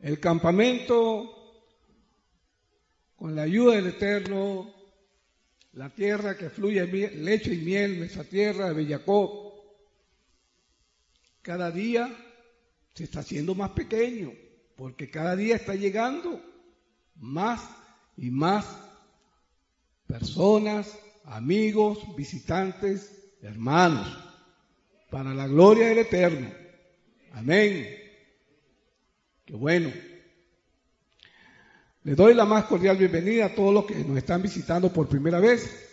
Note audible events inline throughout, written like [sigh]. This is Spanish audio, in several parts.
El campamento, con la ayuda del Eterno, la tierra que fluye leche y miel, nuestra tierra de Bellacob, cada día se está haciendo más pequeño, porque cada día está llegando más y más personas, amigos, visitantes, hermanos, para la gloria del Eterno. Amén. Qué bueno. Les doy la más cordial bienvenida a todos los que nos están visitando por primera vez.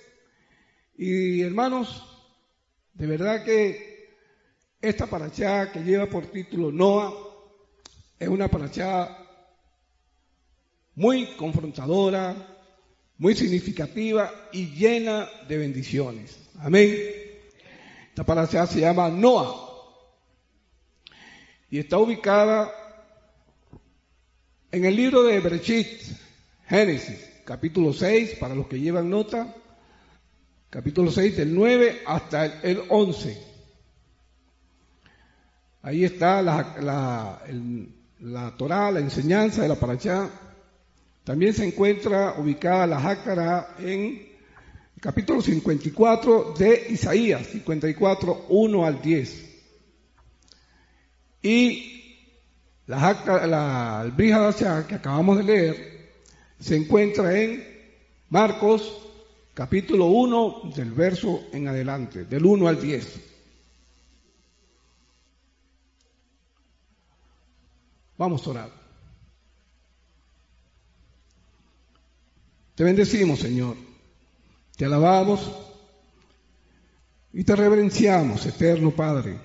Y hermanos, de verdad que esta paracha que lleva por título Noah es una paracha muy confrontadora, muy significativa y llena de bendiciones. Amén. Esta paracha se llama Noah y está ubicada en el libro de Berechit, Génesis, capítulo 6, para los que llevan nota, capítulo 6 del 9 hasta el 11. Ahí está la, la, la Torah, la enseñanza de la paracha también se encuentra ubicada la Jácara en el capítulo 54 de Isaías, 54, 1 al 10. Y la la que acabamos de leer se encuentra en Marcos capítulo 1 del verso en adelante, del 1 al 10. Vamos a orar. Te bendecimos, Señor. Te alabamos y te reverenciamos, eterno Padre,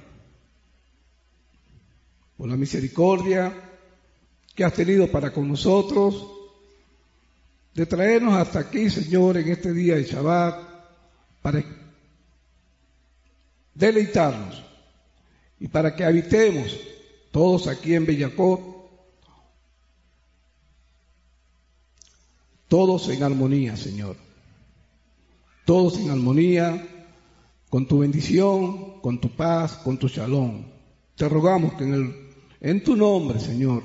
por la misericordia que has tenido para con nosotros, de traernos hasta aquí, Señor, en este día de Shabbat, para deleitarnos y para que habitemos todos aquí en Bellacot Todos en armonía, Señor. Todos en armonía, con tu bendición, con tu paz, con tu shalom. Te rogamos que en, el, en tu nombre, Señor,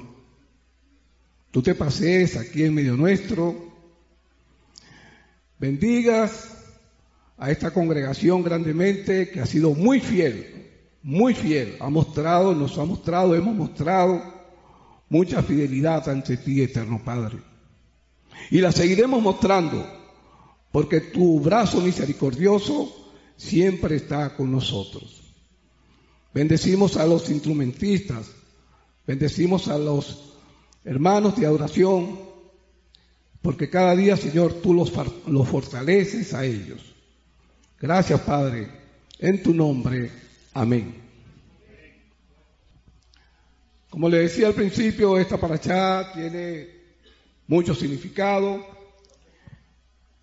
tú te pases aquí en medio nuestro, bendigas a esta congregación grandemente que ha sido muy fiel, muy fiel, ha mostrado, nos ha mostrado, hemos mostrado mucha fidelidad ante ti, eterno Padre. Y la seguiremos mostrando, porque tu brazo misericordioso siempre está con nosotros. Bendecimos a los instrumentistas, bendecimos a los hermanos de adoración, porque cada día, Señor, tú los, fortaleces a ellos. Gracias, Padre, en tu nombre. Amén. Como le decía al principio, esta paracha tiene mucho significado.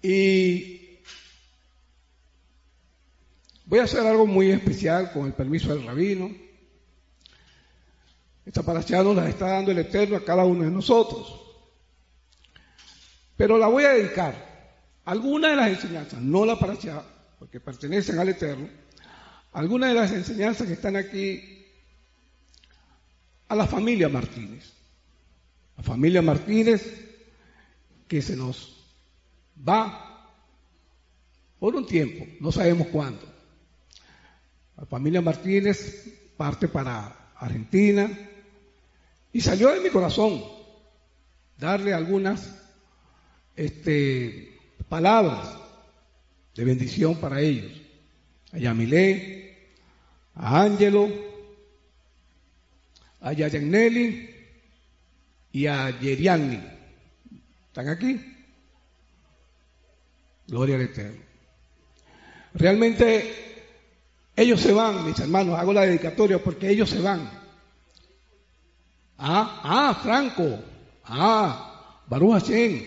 Y voy a hacer algo muy especial con el permiso del rabino. Esta paracha nos la está dando el Eterno a cada uno de nosotros. Pero la voy a dedicar a alguna de las enseñanzas, no la paracha, porque pertenecen al Eterno, algunas de las enseñanzas que están aquí a la familia Martínez. La familia Martínez que se nos va por un tiempo, no sabemos cuándo. La familia Martínez parte para Argentina y salió de mi corazón darle algunas este, palabras de bendición para ellos. A Yamilé, a Ángelo, a Yayanelli y a Yeriani. ¿Están aquí? Gloria al Eterno. Realmente ellos se van, mis hermanos, hago la dedicatoria porque ellos se van. Ah, ah, Franco. Ah, Baruch Hashem.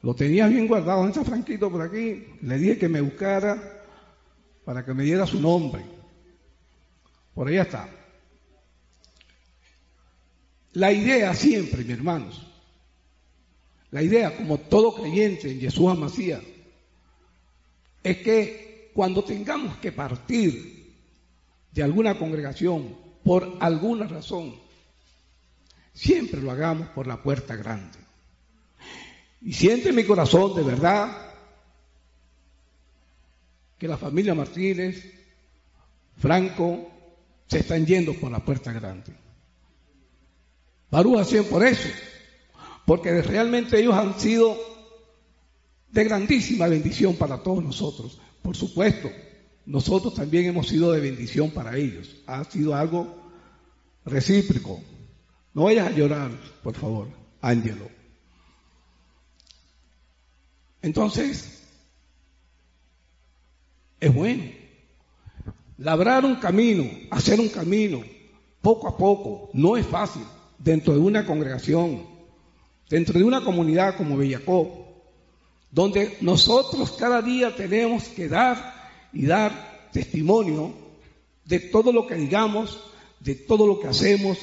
Lo tenía bien guardado. ¿Dónde está Franquito por aquí? Le dije que me buscara para que me diera su nombre. Por ahí está. La idea siempre, mis hermanos, la idea, como todo creyente en Jesús Amasía, es que cuando tengamos que partir de alguna congregación por alguna razón, siempre lo hagamos por la puerta grande. Y siente en mi corazón de verdad que la familia Martínez, Franco, se están yendo por la puerta grande. Barú hacen por eso, porque realmente ellos han sido de grandísima bendición para todos nosotros. Por supuesto, nosotros también hemos sido de bendición para ellos. Ha sido algo recíproco. No vayas a llorar, por favor, Ángelo. Entonces, es bueno. Labrar un camino, hacer un camino, poco a poco, no es fácil dentro de una congregación, dentro de una comunidad como Bellacó, donde nosotros cada día tenemos que dar y dar testimonio de todo lo que digamos, de todo lo que hacemos,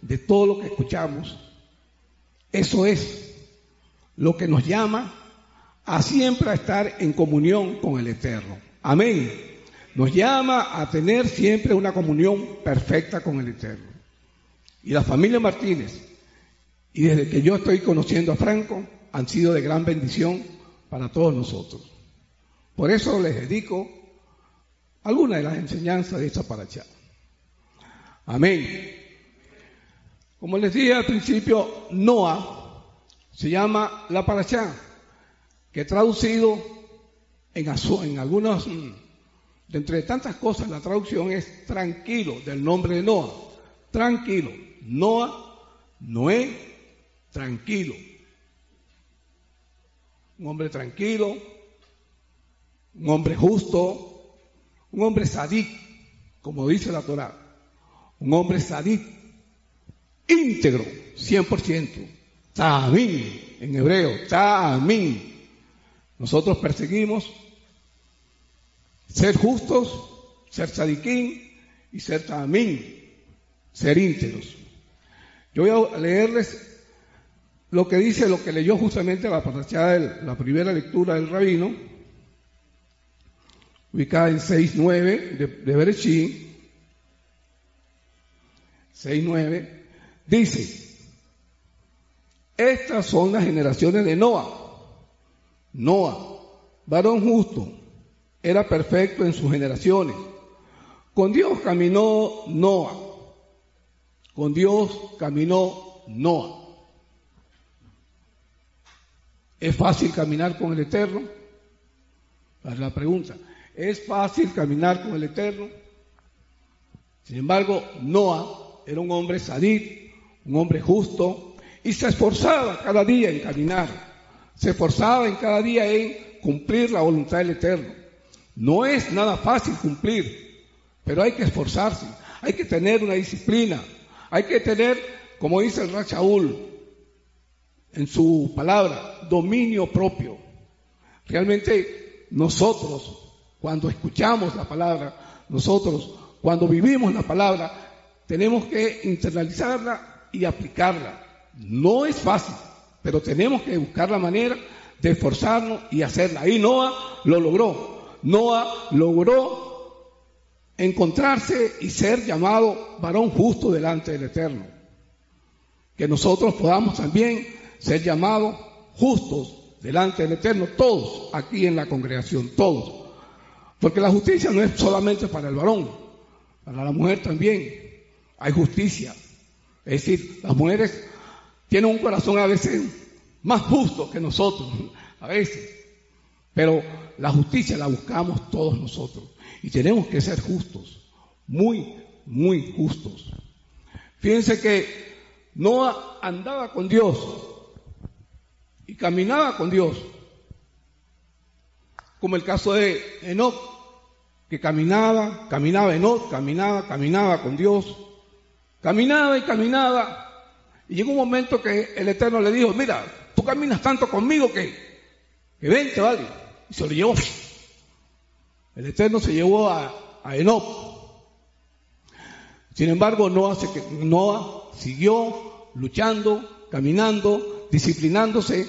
de todo lo que escuchamos. Eso es lo que nos llama a siempre estar en comunión con el Eterno. Amén. Nos llama a tener siempre una comunión perfecta con el Eterno. Y la familia Martínez, y desde que yo estoy conociendo a Franco, han sido de gran bendición para todos nosotros. Por eso les dedico algunas de las enseñanzas de esta paracha. Amén. Como les dije al principio, Noah se llama la paracha que traducido en, en algunas, mm, de entre tantas cosas, la traducción es tranquilo, del nombre de Noah. Tranquilo. Noah, Noé, tranquilo. Un hombre tranquilo, un hombre justo, un hombre sadí, como dice la Torah. Un hombre sadí, íntegro, 100%. Tamín, en hebreo, tamín. Nosotros perseguimos ser justos, ser sadiquín y ser tamín, ser íntegros. Yo voy a leerles lo que dice, lo que leyó justamente la de la primera lectura del rabino, ubicada en 6.9 de, de Berechí, 6.9, dice, estas son las generaciones de Noah Noah, varón justo, era perfecto en sus generaciones. Con Dios caminó Noah. Con Dios caminó Noah. ¿Es fácil caminar con el Eterno? Es la pregunta. ¿Es fácil caminar con el Eterno? Sin embargo, Noah era un hombre sadí, un hombre justo, y se esforzaba cada día en caminar se esforzaba en cada día en cumplir la voluntad del Eterno. No es nada fácil cumplir, pero hay que esforzarse, hay que tener una disciplina, hay que tener, como dice el Rachaúl en su palabra, dominio propio. Realmente nosotros, cuando escuchamos la palabra, nosotros, cuando vivimos la palabra, tenemos que internalizarla y aplicarla. No es fácil, pero tenemos que buscar la manera de esforzarnos y hacerla. Y Noah lo logró. Noah logró encontrarse y ser llamado varón justo delante del Eterno. Que nosotros podamos también ser llamados justos delante del Eterno, todos aquí en la congregación, todos. Porque la justicia no es solamente para el varón, para la mujer también hay justicia. Es decir, las mujeres tiene un corazón a veces más justo que nosotros, a veces. Pero la justicia la buscamos todos nosotros. Y tenemos que ser justos, muy, muy justos. Fíjense que Noah andaba con Dios y caminaba con Dios. Como el caso de Enoch, que caminaba, caminaba Enoch, caminaba, caminaba con Dios. Caminaba y caminaba y llegó un momento que el Eterno le dijo, mira, tú caminas tanto conmigo que, que vente, ¿vale? Y se lo llevó. El Eterno se llevó a, a Enoch. Sin embargo, Noah, Noah siguió luchando, caminando, disciplinándose,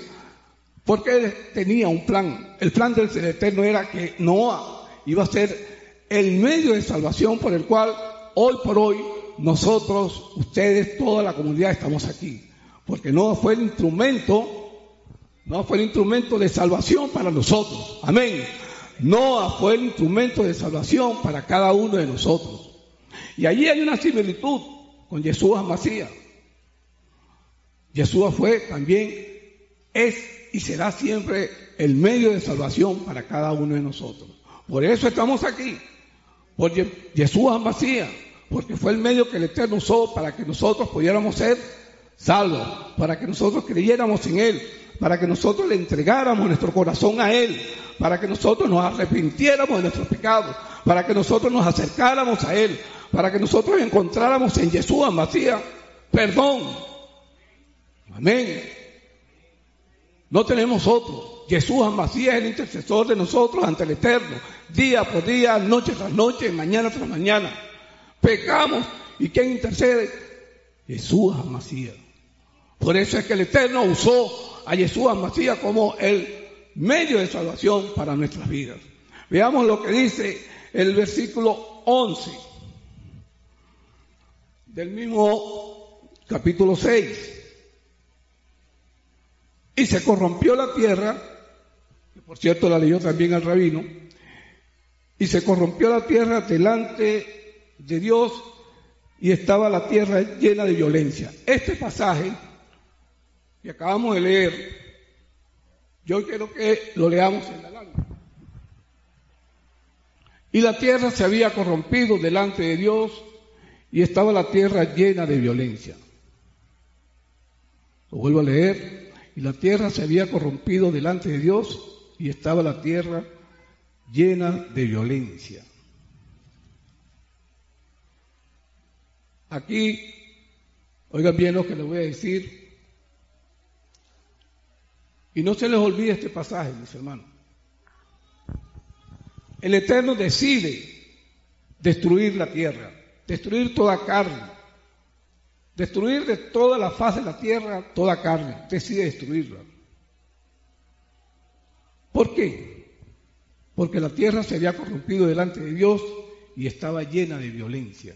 porque él tenía un plan. El plan del Eterno era que Noah iba a ser el medio de salvación por el cual hoy por hoy nosotros, ustedes, toda la comunidad estamos aquí. Porque no fue el instrumento, no fue el instrumento de salvación para nosotros. Amén. No fue el instrumento de salvación para cada uno de nosotros. Y allí hay una similitud con Jesús Amasía. Jesús fue también, es y será siempre el medio de salvación para cada uno de nosotros. Por eso estamos aquí. Porque Jesús Amasía, porque fue el medio que el Eterno usó para que nosotros pudiéramos ser salvos, para que nosotros creyéramos en Él, para que nosotros le entregáramos nuestro corazón a Él, para que nosotros nos arrepintiéramos de nuestros pecados, para que nosotros nos acercáramos a Él, para que nosotros encontráramos en Jesús Amasía perdón. Amén. No tenemos otro. Jesús Amasía es el intercesor de nosotros ante el Eterno, día por día, noche tras noche, mañana tras mañana. Pecamos y ¿quién intercede? Jesús Amasía. Por eso es que el Eterno usó a Jesús Amasía como el medio de salvación para nuestras vidas. Veamos lo que dice el versículo 11 del mismo capítulo 6. Y se corrompió la tierra, por cierto la leyó también el rabino, y se corrompió la tierra delante de Dios y estaba la tierra llena de violencia. Este pasaje que acabamos de leer, yo quiero que lo leamos en la lágrima. Y la tierra se había corrompido delante de Dios y estaba la tierra llena de violencia. Lo vuelvo a leer. Y la tierra se había corrompido delante de Dios y estaba la tierra llena de violencia. Aquí, oigan bien lo que les voy a decir. Y no se les olvide este pasaje, mis hermanos. El Eterno decide destruir la tierra, destruir toda carne, destruir de toda la faz de la tierra toda carne, decide destruirla. ¿Por qué? Porque la tierra se había corrompido delante de Dios y estaba llena de violencia.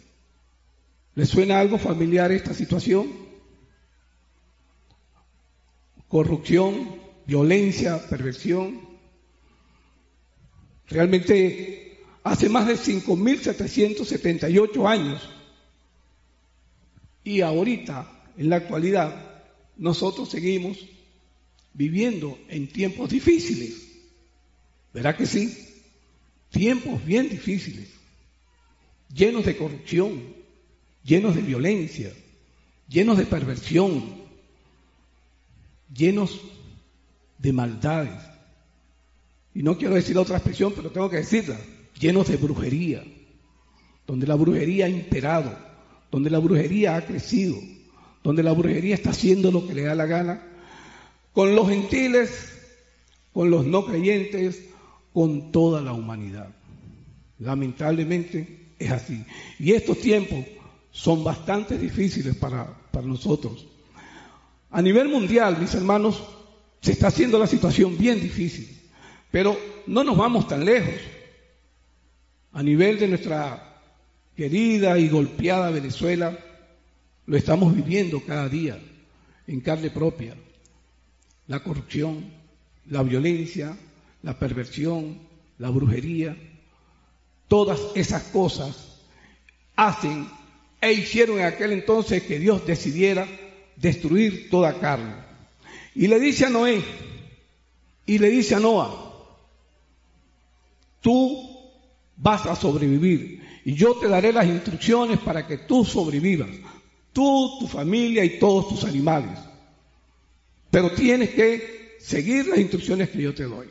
¿Le suena algo familiar esta situación? Corrupción, violencia, perversión. Realmente hace más de 5.778 años y ahorita, en la actualidad, nosotros seguimos viviendo en tiempos difíciles. ¿Verdad que sí? Tiempos bien difíciles, llenos de corrupción, llenos de violencia, llenos de perversión, llenos de maldades. Y no quiero decir otra expresión, pero tengo que decirla, llenos de brujería, donde la brujería ha imperado, donde la brujería ha crecido, donde la brujería está haciendo lo que le da la gana, con los gentiles, con los no creyentes, con toda la humanidad. Lamentablemente es así. Y estos tiempos son bastante difíciles para, para nosotros. A nivel mundial, mis hermanos, se está haciendo la situación bien difícil, pero no nos vamos tan lejos. A nivel de nuestra querida y golpeada Venezuela, lo estamos viviendo cada día en carne propia. La corrupción, la violencia, la perversión, la brujería, todas esas cosas hacen e hicieron en aquel entonces que Dios decidiera destruir toda carne. Y le dice a Noé, y le dice a Noah, tú vas a sobrevivir y yo te daré las instrucciones para que tú sobrevivas, tú, tu familia y todos tus animales. Pero tienes que seguir las instrucciones que yo te doy.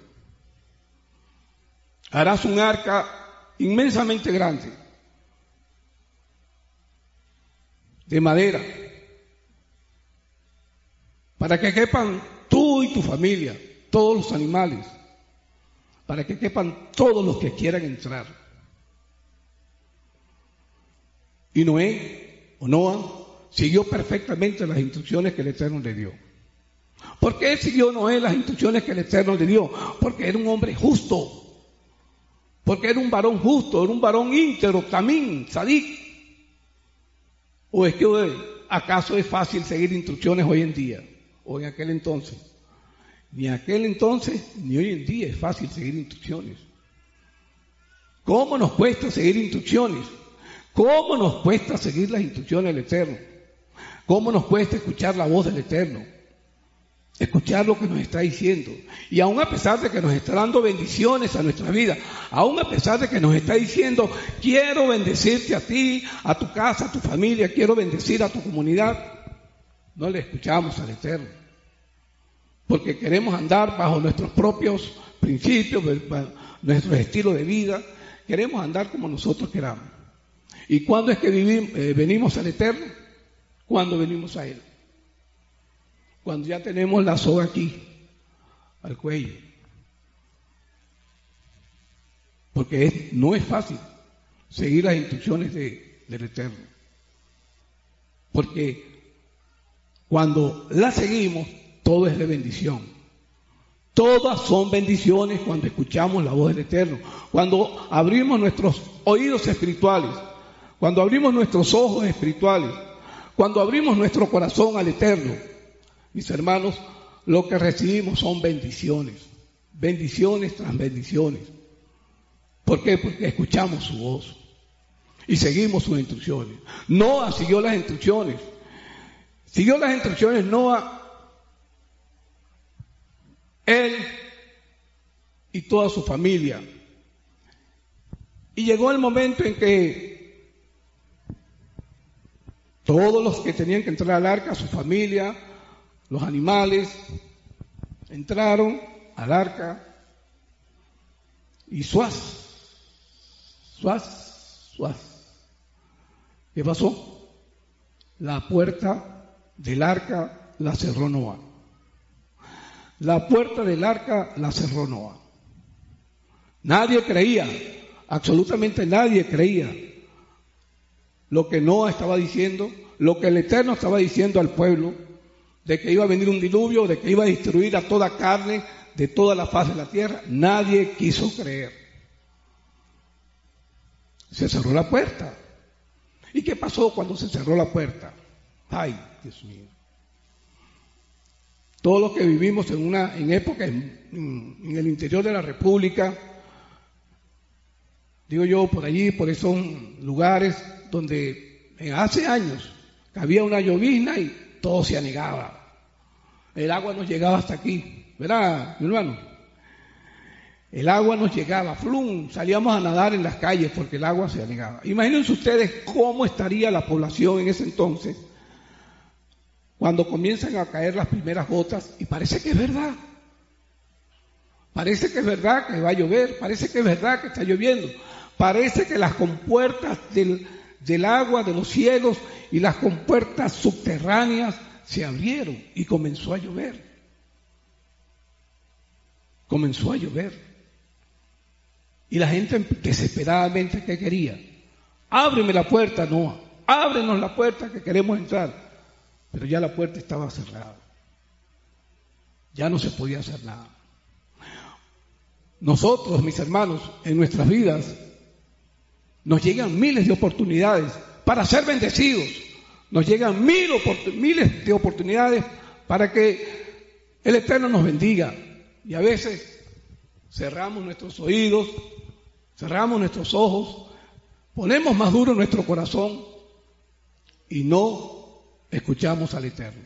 Harás un arca inmensamente grande de madera, para que quepan tú y tu familia, todos los animales, para que quepan todos los que quieran entrar. Y Noé, o Noah, siguió perfectamente las instrucciones que el Eterno le dio. ¿Por qué siguió Noé las instrucciones que el Eterno le dio? Porque era un hombre justo. Porque era un varón justo, era un varón íntegro, tamín, sadik. ¿O es que acaso es fácil seguir instrucciones hoy en día o en aquel entonces? Ni aquel entonces ni hoy en día es fácil seguir instrucciones. ¿Cómo nos cuesta seguir instrucciones? ¿Cómo nos cuesta seguir las instrucciones del Eterno? ¿Cómo nos cuesta escuchar la voz del Eterno? Escuchar lo que nos está diciendo. Y aún a pesar de que nos está dando bendiciones a nuestra vida, aún a pesar de que nos está diciendo, quiero bendecirte a ti, a tu casa, a tu familia, quiero bendecir a tu comunidad, no le escuchamos al Eterno. Porque queremos andar bajo nuestros propios principios, nuestro estilo de vida, queremos andar como nosotros queramos. ¿Y cuándo es que eh, venimos al Eterno? Cuando venimos a Él. Cuando ya tenemos la soga aquí, al cuello. Porque no es fácil seguir las instrucciones del Eterno. Porque cuando la seguimos, todo es de bendición. Todas son bendiciones cuando escuchamos la voz del Eterno. Cuando abrimos nuestros oídos espirituales. Cuando abrimos nuestros ojos espirituales. Cuando abrimos nuestro corazón al Eterno mis hermanos, lo que recibimos son bendiciones, bendiciones tras bendiciones. ¿Por qué? Porque escuchamos su voz y seguimos sus instrucciones. Noah siguió las instrucciones. Siguió las instrucciones Noah, él y toda su familia. Y llegó el momento en que todos los que tenían que entrar al arca, su familia, los animales entraron al arca y suaz, suaz, suaz. ¿Qué pasó? La puerta del arca la cerró Noah. La puerta del arca la cerró Noah. Nadie creía, absolutamente nadie creía lo que Noah estaba diciendo, lo que el Eterno estaba diciendo al pueblo de que iba a venir un diluvio, de que iba a destruir a toda carne de toda la faz de la tierra. Nadie quiso creer. Se cerró la puerta. ¿Y qué pasó cuando se cerró la puerta? Ay, Dios mío. Todos los que vivimos en una en época en, el interior de la República, digo yo por allí, por esos lugares donde hace años había una llovizna y todo se anegaba. El agua nos llegaba hasta aquí, ¿verdad, mi hermano? El agua nos llegaba, flum, salíamos a nadar en las calles porque el agua se anegaba. Imagínense ustedes cómo estaría la población en ese entonces cuando comienzan a caer las primeras gotas y parece que es verdad. Parece que es verdad que va a llover, parece que es verdad que está lloviendo, parece que las compuertas del, del agua de los cielos y las compuertas subterráneas se abrieron y comenzó a llover. Comenzó a llover. Y la gente desesperadamente que quería, ábreme la puerta, no, ábrenos la puerta que queremos entrar. Pero ya la puerta estaba cerrada. Ya no se podía hacer nada. Nosotros, mis hermanos, en nuestras vidas nos llegan miles de oportunidades para ser bendecidos. Nos llegan miles de oportunidades para que el Eterno nos bendiga. Y a veces cerramos nuestros oídos, cerramos nuestros ojos, ponemos más duro nuestro corazón y no escuchamos al Eterno.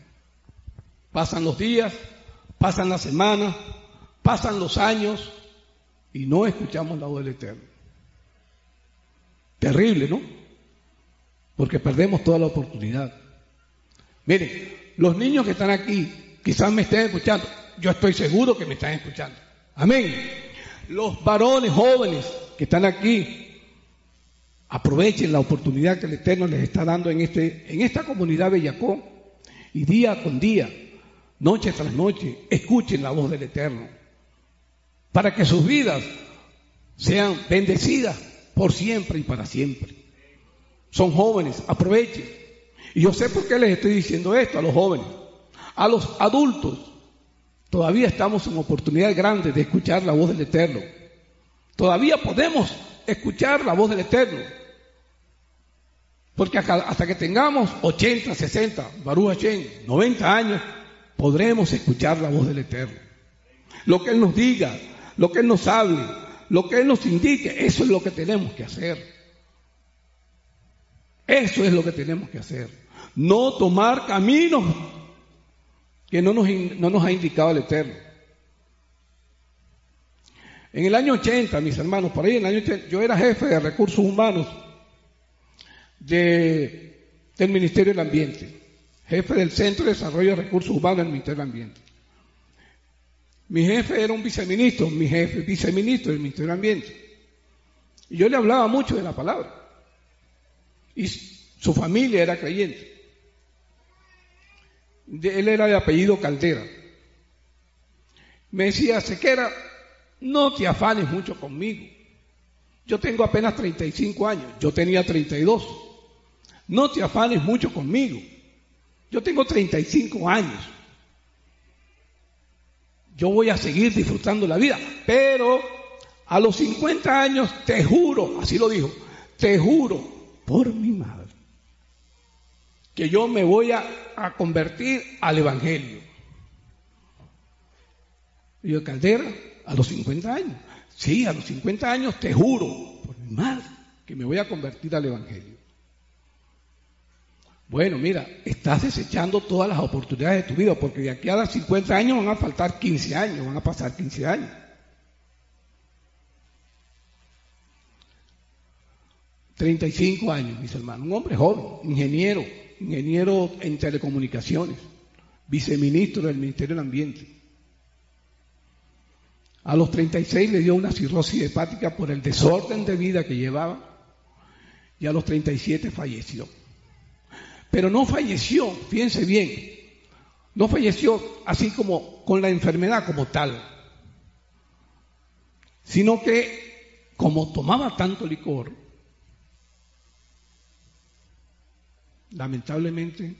Pasan los días, pasan las semanas, pasan los años y no escuchamos la voz del Eterno. Terrible, ¿no? Porque perdemos toda la oportunidad. Miren, los niños que están aquí, quizás me estén escuchando. Yo estoy seguro que me están escuchando. Amén. Los varones jóvenes que están aquí, aprovechen la oportunidad que el Eterno les está dando en, este, en esta comunidad Bellacó y día con día, noche tras noche, escuchen la voz del Eterno para que sus vidas sean bendecidas por siempre y para siempre. Son jóvenes, aprovechen. Y yo sé por qué les estoy diciendo esto a los jóvenes. A los adultos, todavía estamos en oportunidad grande de escuchar la voz del Eterno. Todavía podemos escuchar la voz del Eterno. Porque hasta que tengamos 80, 60, Baruch 90 años, podremos escuchar la voz del Eterno. Lo que Él nos diga, lo que Él nos hable, lo que Él nos indique, eso es lo que tenemos que hacer. Eso es lo que tenemos que hacer. No tomar caminos que no nos, no nos ha indicado el Eterno. En el año 80, mis hermanos, por ahí en el año 80, yo era jefe de recursos humanos de, del Ministerio del Ambiente, jefe del Centro de Desarrollo de Recursos Humanos del Ministerio del Ambiente. Mi jefe era un viceministro, mi jefe viceministro del Ministerio del Ambiente. Y yo le hablaba mucho de la palabra. Y su familia era creyente. Él era de apellido Caldera. Me decía, Sequera, no te afanes mucho conmigo. Yo tengo apenas 35 años, yo tenía 32. No te afanes mucho conmigo. Yo tengo 35 años. Yo voy a seguir disfrutando la vida, pero a los 50 años te juro, así lo dijo, te juro por mi madre, que yo me voy a, convertir al Evangelio. Y yo, Caldera, a los 50 años. Sí, a los 50 años te juro, por mi madre, que me voy a convertir al Evangelio. Bueno, mira, estás desechando todas las oportunidades de tu vida, porque de aquí a los 50 años van a faltar 15 años, van a pasar 15 años. 35 años, mis hermanos, un hombre joven, ingeniero, ingeniero en telecomunicaciones, viceministro del Ministerio del Ambiente. A los 36 le dio una cirrosis hepática por el desorden de vida que llevaba y a los 37 falleció. Pero no falleció, fíjense bien, no falleció así como con la enfermedad como tal, sino que como tomaba tanto licor, lamentablemente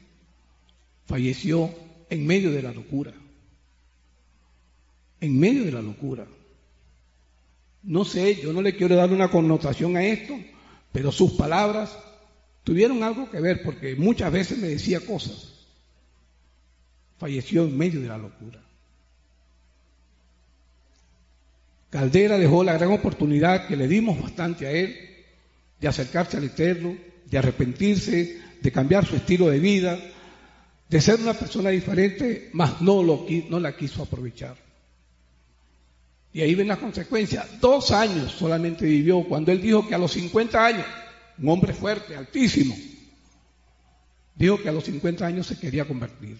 falleció en medio de la locura. En medio de la locura. No sé, yo no le quiero dar una connotación a esto, pero sus palabras tuvieron algo que ver porque muchas veces me decía cosas. Falleció en medio de la locura. Caldera dejó la gran oportunidad que le dimos bastante a él de acercarse al Eterno, de arrepentirse, de cambiar su estilo de vida, de ser una persona diferente, mas no, lo, no la quiso aprovechar. Y ahí ven las consecuencias. Dos años solamente vivió cuando él dijo que a los 50 años, un hombre fuerte, altísimo, dijo que a los 50 años se quería convertir.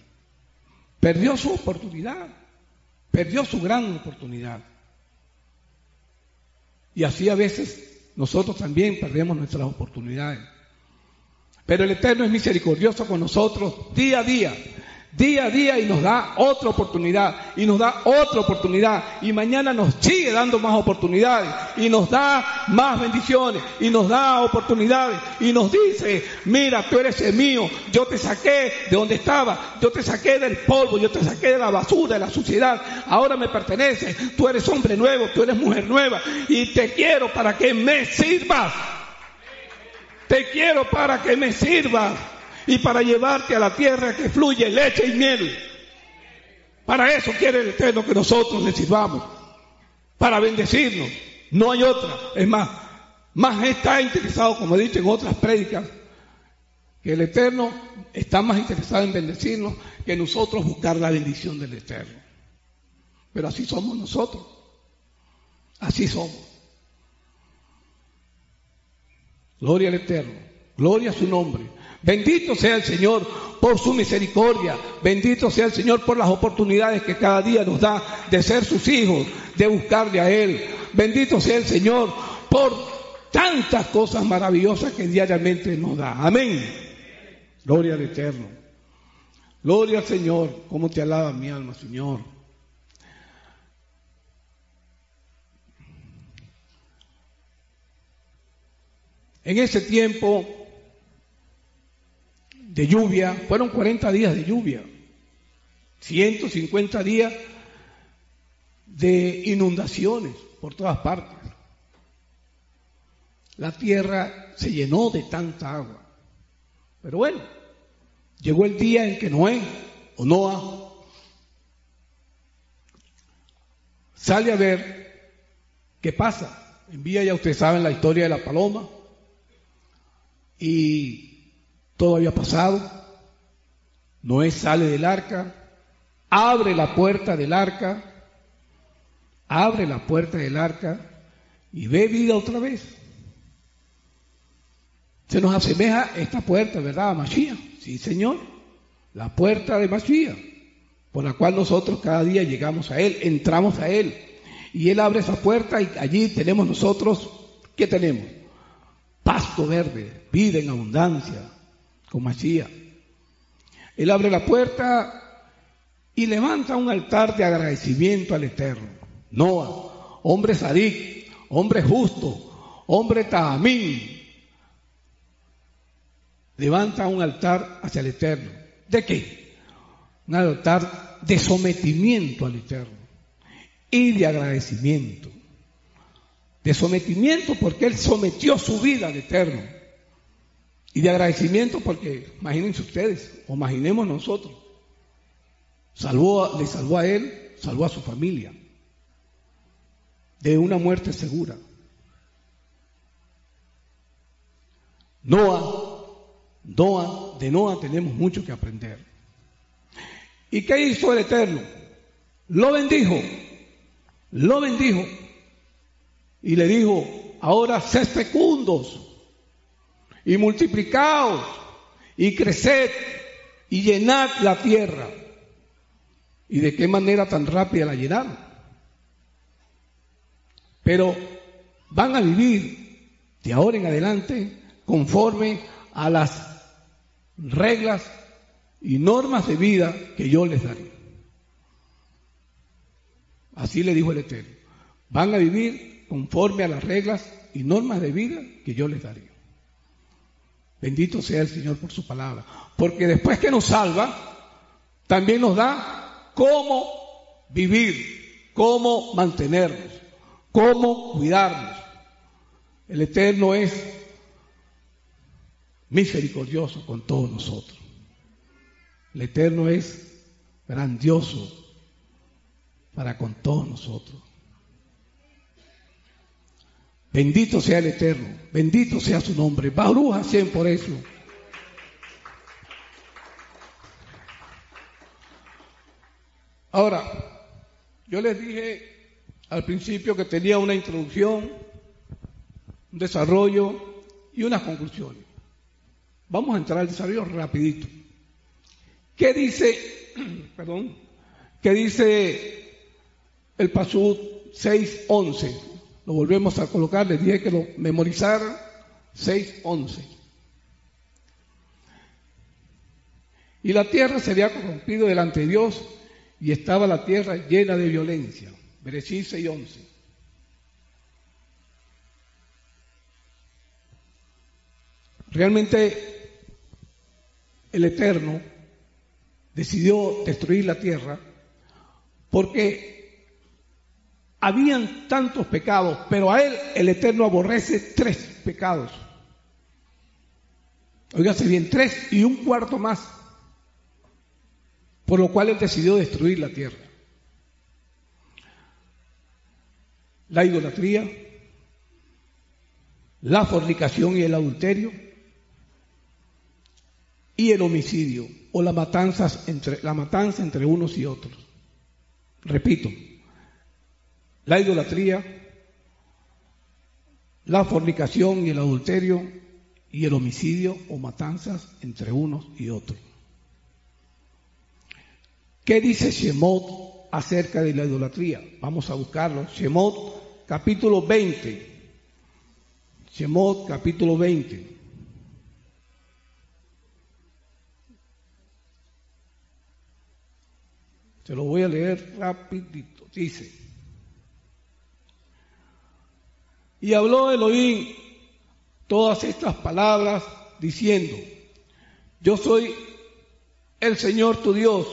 Perdió su oportunidad, perdió su gran oportunidad. Y así a veces nosotros también perdemos nuestras oportunidades. Pero el Eterno es misericordioso con nosotros día a día, día a día y nos da otra oportunidad, y nos da otra oportunidad, y mañana nos sigue dando más oportunidades, y nos da más bendiciones, y nos da oportunidades, y nos dice, mira, tú eres el mío, yo te saqué de donde estaba, yo te saqué del polvo, yo te saqué de la basura, de la suciedad, ahora me pertenece, tú eres hombre nuevo, tú eres mujer nueva, y te quiero para que me sirvas. Te quiero para que me sirvas y para llevarte a la tierra que fluye leche y miel. Para eso quiere el Eterno que nosotros le sirvamos, para bendecirnos. No hay otra. Es más, más está interesado, como he dicho en otras prédicas, que el Eterno está más interesado en bendecirnos que nosotros buscar la bendición del Eterno. Pero así somos nosotros. Así somos. Gloria al Eterno. Gloria a su nombre. Bendito sea el Señor por su misericordia. Bendito sea el Señor por las oportunidades que cada día nos da de ser sus hijos, de buscarle a Él. Bendito sea el Señor por tantas cosas maravillosas que diariamente nos da. Amén. Gloria al Eterno. Gloria al Señor. ¿Cómo te alaba mi alma, Señor? En ese tiempo de lluvia, fueron 40 días de lluvia, 150 días de inundaciones por todas partes. La tierra se llenó de tanta agua. Pero bueno, llegó el día en que Noé o Noah sale a ver qué pasa. Envía, ya ustedes saben la historia de la paloma y todo había pasado. Noé sale del arca, abre la puerta del arca, abre la puerta del arca y ve vida otra vez. Se nos asemeja esta puerta, ¿verdad? A Mashiach. Sí, Señor. La puerta de Mashiach, por la cual nosotros cada día llegamos a Él, entramos a Él. Y Él abre esa puerta y allí tenemos nosotros, ¿qué tenemos? Pasto verde, vida en abundancia, con Mashiach. Él abre la puerta y levanta un altar de agradecimiento al Eterno. Noah, hombre sadik, hombre justo, hombre tamín, levanta un altar hacia el Eterno. ¿De qué? Un altar de sometimiento al Eterno y de agradecimiento. De sometimiento porque Él sometió su vida al Eterno. Y de agradecimiento porque, imagínense ustedes, o imaginemos nosotros, salvó, le salvó a Él, salvó a su familia de una muerte segura. Noah Noah, de Noah tenemos mucho que aprender. ¿Y qué hizo el Eterno? Lo bendijo, lo bendijo y le dijo, ahora sed fecundos y multiplicaos y creced y llenad la tierra. ¿Y de qué manera tan rápida la llenaron? Pero van a vivir de ahora en adelante conforme a las reglas y normas de vida que yo les daré. Así le dijo el Eterno. Van a vivir conforme a las reglas y normas de vida que yo les daré. Bendito sea el Señor por su palabra. Porque después que nos salva, también nos da cómo vivir, cómo mantenernos, cómo cuidarnos. El Eterno es misericordioso con todos nosotros. El Eterno es grandioso para con todos nosotros. Bendito sea el Eterno, bendito sea su nombre. Baruja siempre por eso. Ahora, yo les dije al principio que tenía una introducción, un desarrollo y unas conclusiones. Vamos a entrar al desarrollo rapidito. ¿Qué dice, [clears throat] perdón, qué dice el Pasud 6.11? Lo volvemos a colocar, les dije que lo memorizara, 6.11. Y la tierra se había corrompido delante de Dios y estaba la tierra llena de violencia. Bereshit 6.11. Realmente el Eterno decidió destruir la tierra porque habían tantos pecados, pero a él el Eterno aborrece tres pecados. Óigase bien, tres y un cuarto más, por lo cual él decidió destruir la tierra. La idolatría, la fornicación y el adulterio, y el homicidio o la, matanzas entre, la matanza entre unos y otros. Repito, la idolatría, la fornicación y el adulterio y el homicidio o matanzas entre unos y otros. ¿Qué dice Shemot acerca de la idolatría? Vamos a buscarlo. Shemot capítulo 20. Shemot capítulo 20. Se lo voy a leer rapidito. Dice, y habló Elohim todas estas palabras diciendo, yo soy el Señor tu Dios,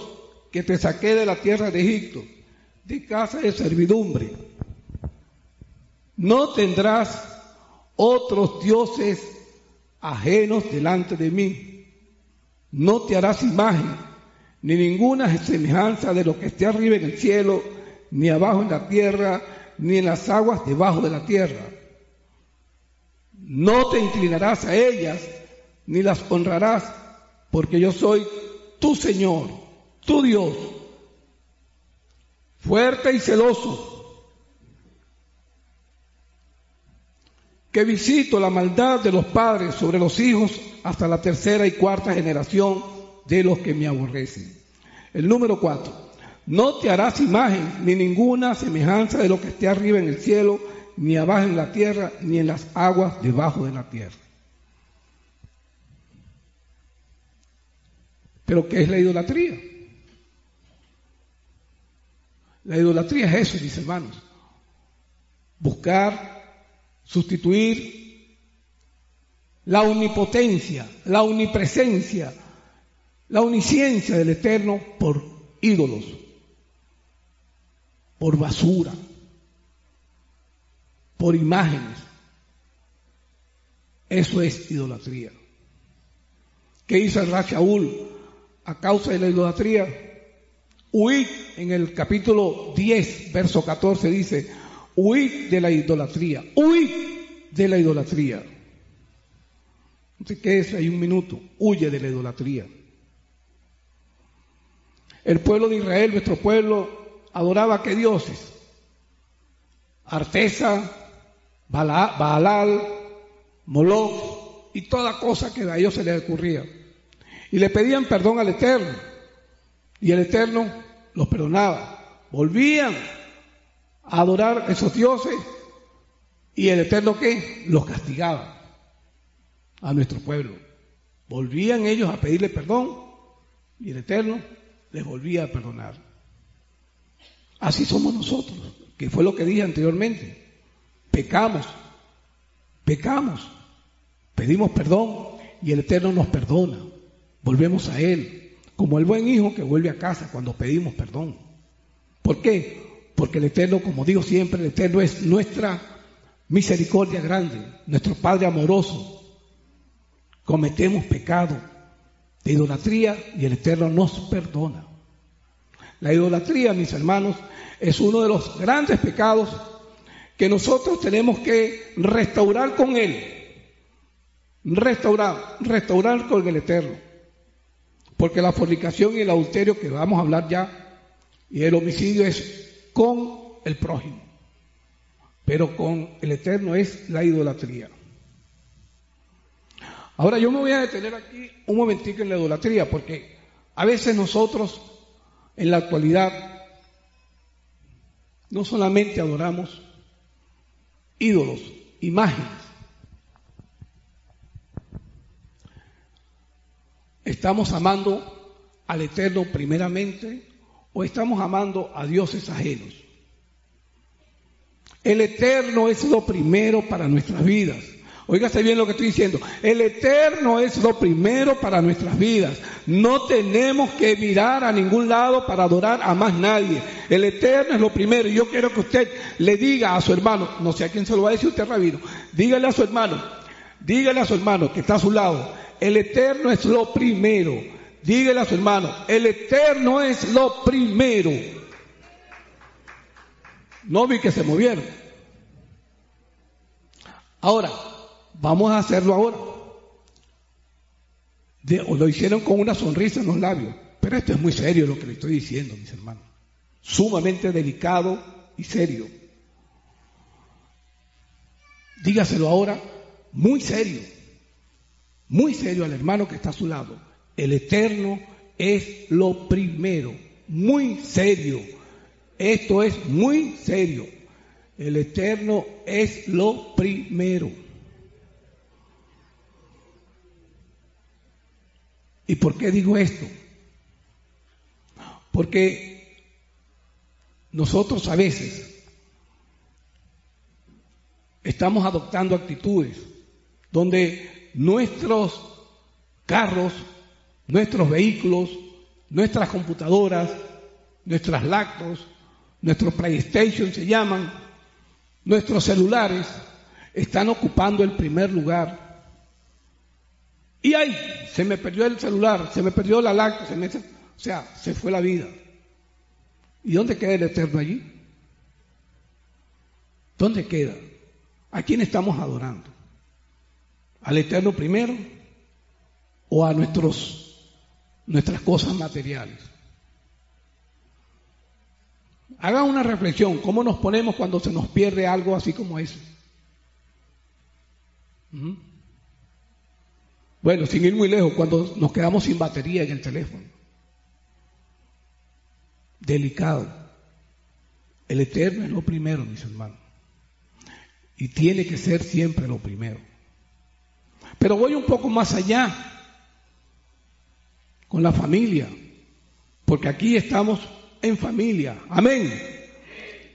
que te saqué de la tierra de Egipto, de casa de servidumbre. No tendrás otros dioses ajenos delante de mí. No te harás imagen, ni ninguna semejanza de lo que esté arriba en el cielo, ni abajo en la tierra, ni en las aguas debajo de la tierra. No te inclinarás a ellas, ni las honrarás, porque yo soy tu Señor, tu Dios, fuerte y celoso que visito la maldad de los padres sobre los hijos hasta la tercera y cuarta generación de los que me aborrecen. El número cuatro, no te harás imagen ni ninguna semejanza de lo que esté arriba en el cielo, ni abajo en la tierra, ni en las aguas debajo de la tierra. Pero ¿qué es la idolatría? La idolatría es eso, mis hermanos. Buscar sustituir la omnipotencia, la omnipresencia, la omnisciencia del Eterno por ídolos, por basura, por imágenes. Eso es idolatría. ¿Qué hizo el Rachaúl a causa de la idolatría? Huid en el capítulo 10, verso 14 dice, Huid de la idolatría. Huid de la idolatría. No sé qué es, hay un minuto. Huye de la idolatría. El pueblo de Israel, nuestro pueblo, adoraba a qué dioses? Artesa, Baalal, Moloch y toda cosa que a ellos se les ocurría. Y le pedían perdón al Eterno. Y el Eterno los perdonaba. Volvían a adorar esos dioses y el Eterno que los castigaba a nuestro pueblo. Volvían ellos a pedirle perdón y el Eterno les volvía a perdonar. Así somos nosotros, que fue lo que dije anteriormente. Pecamos, pecamos, pedimos perdón y el Eterno nos perdona. Volvemos a Él, como el buen hijo que vuelve a casa cuando pedimos perdón. ¿Por qué? Porque el Eterno, como digo siempre, el Eterno es nuestra misericordia grande, nuestro Padre amoroso. Cometemos pecado de idolatría y el Eterno nos perdona. La idolatría, mis hermanos, es uno de los grandes pecados que nosotros tenemos que restaurar con Él. Restaurar, restaurar con el Eterno. Porque la fornicación y el adulterio que vamos a hablar ya, y el homicidio es con el prójimo. Pero con el Eterno es la idolatría. Ahora yo me voy a detener aquí un momentico en la idolatría, porque a veces nosotros en la actualidad no solamente adoramos ídolos, imágenes, estamos amando al Eterno primeramente o estamos amando a dioses ajenos. El eterno es lo primero para nuestras vidas. Óigase bien lo que estoy diciendo. El eterno es lo primero para nuestras vidas. No tenemos que mirar a ningún lado para adorar a más nadie. El eterno es lo primero. Y yo quiero que usted le diga a su hermano, no sé a quién se lo va a decir usted, rabino, dígale a su hermano, dígale a su hermano que está a su lado. El eterno es lo primero. Dígale a su hermano, el eterno es lo primero. No vi que se movieron. Ahora, vamos a hacerlo ahora. lo hicieron con una sonrisa en los labios. Pero esto es muy serio lo que le estoy diciendo, mis hermanos. Sumamente delicado y serio. Dígaselo ahora, muy serio. Muy serio al hermano que está a su lado. El eterno es lo primero, muy serio. Esto es muy serio. El eterno es lo primero. ¿Y por qué digo esto? Porque nosotros a veces estamos adoptando actitudes donde nuestros carros nuestros vehículos, nuestras computadoras, nuestras laptops, nuestros PlayStation se llaman, nuestros celulares están ocupando el primer lugar Y ahí se me perdió el celular, se me perdió la láctea, se me, o sea, se fue la vida. ¿Y dónde queda el Eterno allí? ¿Dónde queda? ¿A quién estamos adorando? ¿Al Eterno primero o a nuestros, nuestras cosas materiales? Haga una reflexión, ¿cómo nos ponemos cuando se nos pierde algo así como eso? ¿Mm? Bueno, sin ir muy lejos, cuando nos quedamos sin batería en el teléfono. Delicado. El eterno es lo primero, mis hermanos. Y tiene que ser siempre lo primero. Pero voy un poco más allá con la familia, porque aquí estamos en familia. Amén.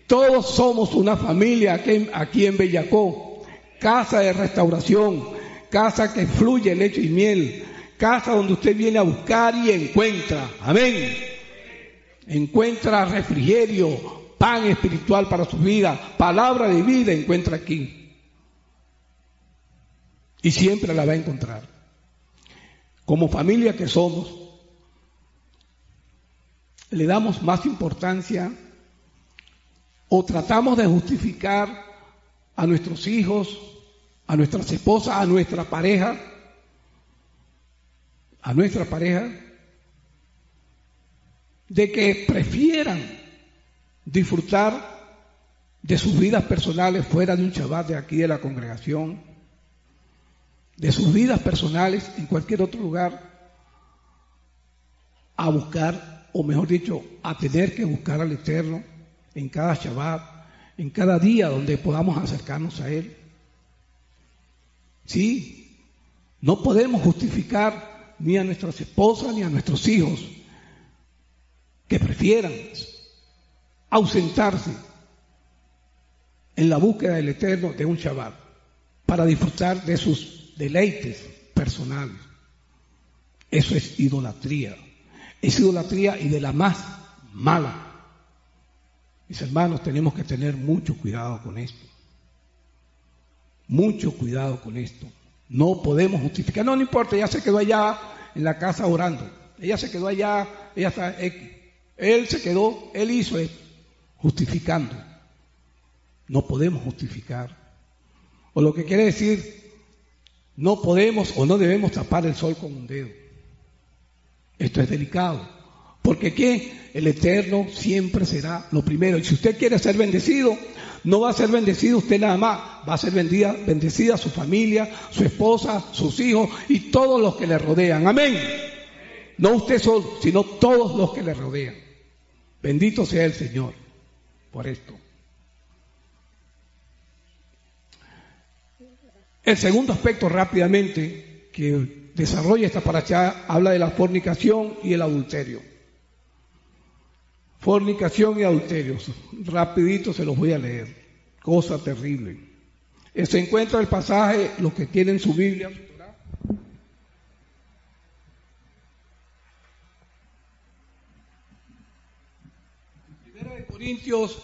Todos somos una familia aquí, en Bellacó, casa de restauración, casa que fluye leche y miel, casa donde usted viene a buscar y encuentra. Amén. Encuentra refrigerio, pan espiritual para su vida, palabra de vida encuentra aquí. Y siempre la va a encontrar. Como familia que somos, le damos más importancia o tratamos de justificar a nuestros hijos, a nuestras esposas, a nuestra pareja, a nuestra pareja, de que prefieran disfrutar de sus vidas personales fuera de un chaval de aquí de la congregación, de sus vidas personales en cualquier otro lugar, a buscar o mejor dicho, a tener que buscar al Eterno en cada Shabbat, en cada día donde podamos acercarnos a Él. Sí, no podemos justificar ni a nuestras esposas ni a nuestros hijos que prefieran ausentarse en la búsqueda del Eterno de un Shabbat para disfrutar de sus deleites personales. Eso es idolatría. Es idolatría y de la más mala. Mis hermanos, tenemos que tener mucho cuidado con esto. Mucho cuidado con esto. No podemos justificar. No, no importa, ella se quedó allá en la casa orando. Ella se quedó allá, ella está, él se quedó, él hizo justificando. No podemos justificar. O lo que quiere decir, no podemos o no debemos tapar el sol con un dedo. Esto es delicado. Porque ¿qué? El Eterno siempre será lo primero. Y si usted quiere ser bendecido, no va a ser bendecido usted nada más, va a ser bendecida, su familia, su esposa, sus hijos y todos los que le rodean. Amén. No usted solo, sino todos los que le rodean. Bendito sea el Señor por esto. El segundo aspecto rápidamente que desarrolla esta paracha, habla de la fornicación y el adulterio. Fornicación y adulterio. Rapidito se los voy a leer. Cosa terrible. Se encuentra el pasaje, los que tienen su Biblia. Primera de Corintios,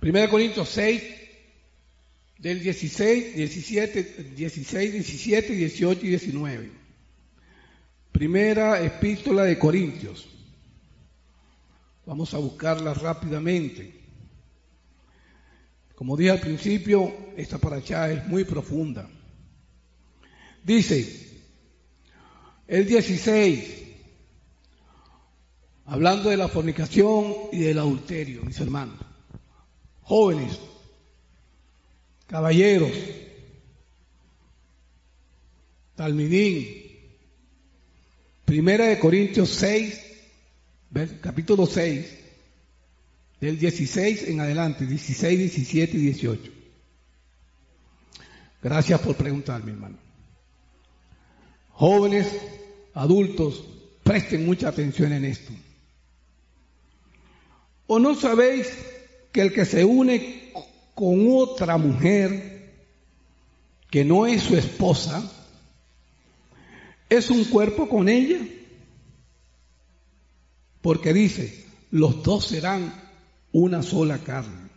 Primera de Corintios 6, del 16, 17, 16, 17, 18 y 19. Primera epístola de Corintios. Vamos a buscarla rápidamente. Como dije al principio, esta paracha es muy profunda. Dice, el 16, hablando de la fornicación y del adulterio, mis hermanos, jóvenes, Caballeros, Talmidín, Primera de Corintios 6, capítulo 6, del 16 en adelante, 16, 17 y 18. Gracias por preguntarme, hermano. Jóvenes, adultos, presten mucha atención en esto. ¿O no sabéis que el que se une con otra mujer que no es su esposa, es un cuerpo con ella. Porque dice, los dos serán una sola carne.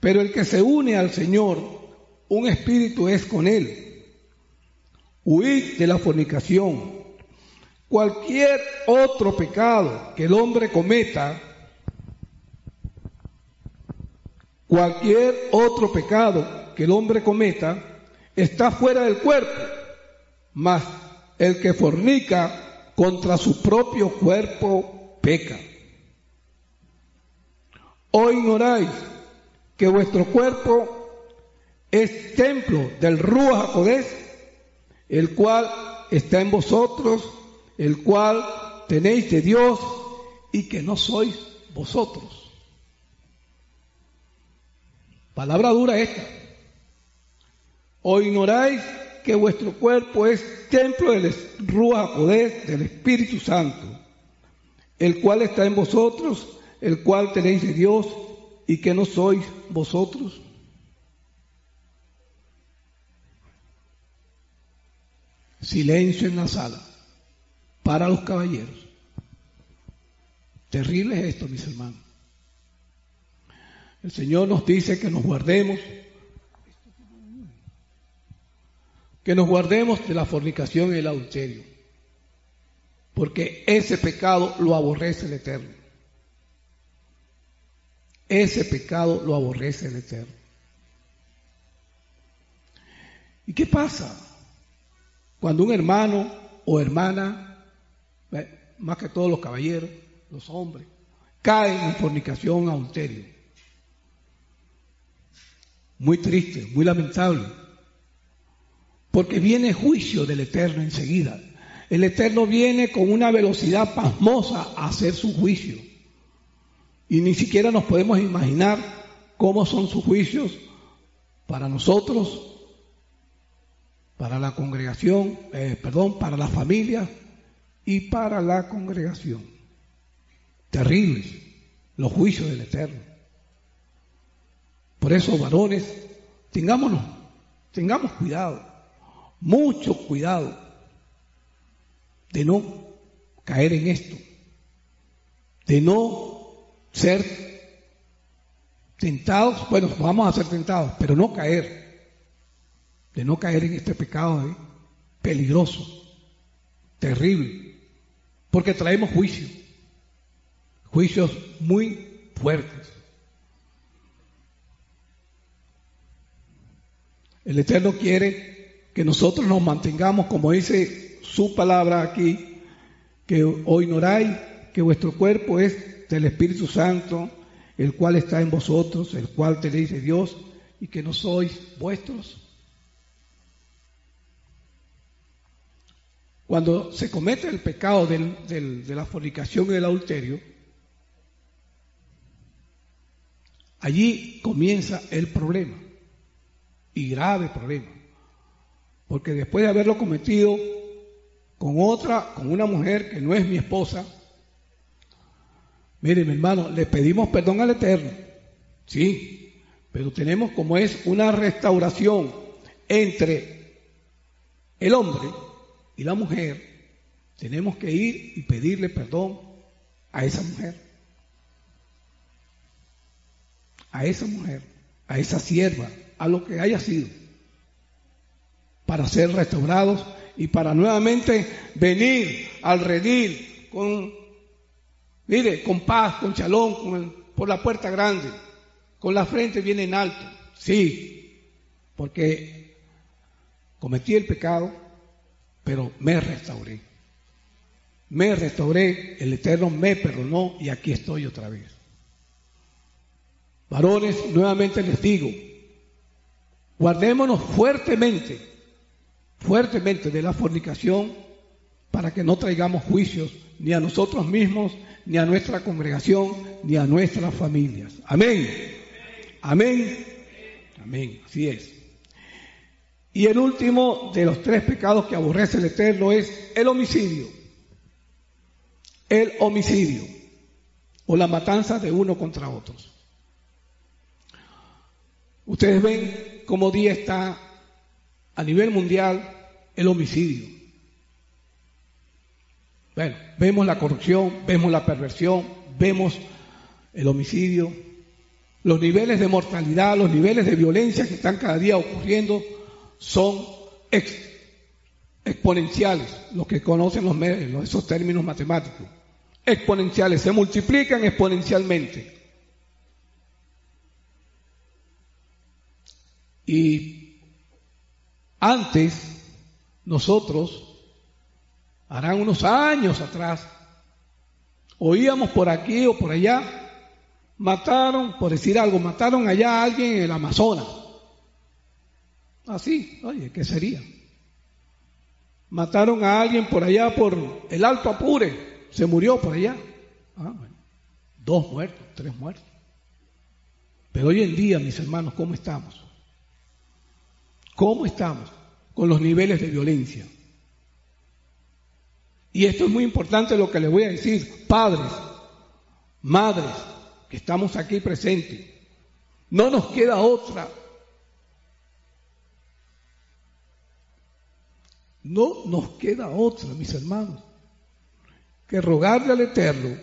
Pero el que se une al Señor un espíritu es con él. Huid de la fornicación. Cualquier otro pecado que el hombre cometa, cualquier otro pecado que el hombre cometa, está fuera del cuerpo, mas el que fornica contra su propio cuerpo peca. ¿O ignoráis que vuestro cuerpo es templo del Ruach el cual está en vosotros, el cual tenéis de Dios y que no sois vosotros? Palabra dura esta. ¿O ignoráis que vuestro cuerpo es templo del Ruach del Espíritu Santo, el cual está en vosotros, el cual tenéis de Dios y que no sois vosotros? Silencio en la sala para los caballeros. Terrible es esto, mis hermanos. El Señor nos dice que nos guardemos, que nos guardemos de la fornicación y el adulterio, porque ese pecado lo aborrece el Eterno. Ese pecado lo aborrece el Eterno. ¿Y qué pasa cuando un hermano o hermana, más que todos los caballeros, los hombres, caen en fornicación, adulterio? Muy triste, muy lamentable. Porque viene juicio del Eterno enseguida. El Eterno viene con una velocidad pasmosa a hacer su juicio. Y ni siquiera nos podemos imaginar cómo son sus juicios para nosotros, para la congregación, eh, perdón, para la familia y para la congregación. Terribles los juicios del Eterno. Por eso, varones, tengámonos, tengamos cuidado, mucho cuidado de no caer en esto, de no ser tentados, bueno, vamos a ser tentados, pero no caer, de no caer en este pecado ¿eh? peligroso, terrible, porque traemos juicio, juicios muy fuertes. El Eterno quiere que nosotros nos mantengamos, como dice su palabra aquí, que hoy ignoráis que vuestro cuerpo es del Espíritu Santo, el cual está en vosotros, el cual tenéis de Dios y que no sois vuestros. Cuando se comete el pecado de la fornicación y del adulterio, allí comienza el problema, y grave problema, porque después de haberlo cometido con otra, con una mujer que no es mi esposa, Mire, mi hermano, le pedimos perdón al Eterno, sí, pero tenemos como es una restauración entre el hombre y la mujer, tenemos que ir y pedirle perdón a esa mujer, a esa mujer, a esa sierva, a lo que haya sido, para ser restaurados y para nuevamente venir al redil con Mire, con paz, con chalón, por la puerta grande, con la frente bien en alto. Sí, porque cometí el pecado, pero me restauré. Me restauré, el Eterno me perdonó y aquí estoy otra vez. Varones, nuevamente les digo, guardémonos fuertemente, fuertemente de la fornicación para que no traigamos juicios ni a nosotros mismos ni a nuestra congregación, ni a nuestras familias. Amén. Amén. Amén. Así es. Y el último de los tres pecados que aborrece el Eterno es el homicidio. El homicidio o la matanza de uno contra otros. Ustedes ven cómo día está a nivel mundial el homicidio. Bueno, vemos la corrupción, vemos la perversión, vemos el homicidio, Los niveles de mortalidad, los niveles de violencia que están cada día ocurriendo son exponenciales, los que conocen los, esos términos matemáticos. Exponenciales, se multiplican exponencialmente. Y antes, nosotros, harán unos años atrás, oíamos por aquí o por allá, mataron, por decir algo, mataron allá a alguien en el Amazonas. Así, oye, ¿qué sería? Mataron a alguien por allá por el Alto Apure, se murió por allá. Ah, Dos muertos, tres muertos. Pero hoy en día, mis hermanos, ¿cómo estamos? ¿Cómo estamos con los niveles de violencia? Y esto es muy importante lo que les voy a decir, padres, madres, que estamos aquí presentes. No nos queda otra. No nos queda otra, mis hermanos, que rogarle al Eterno,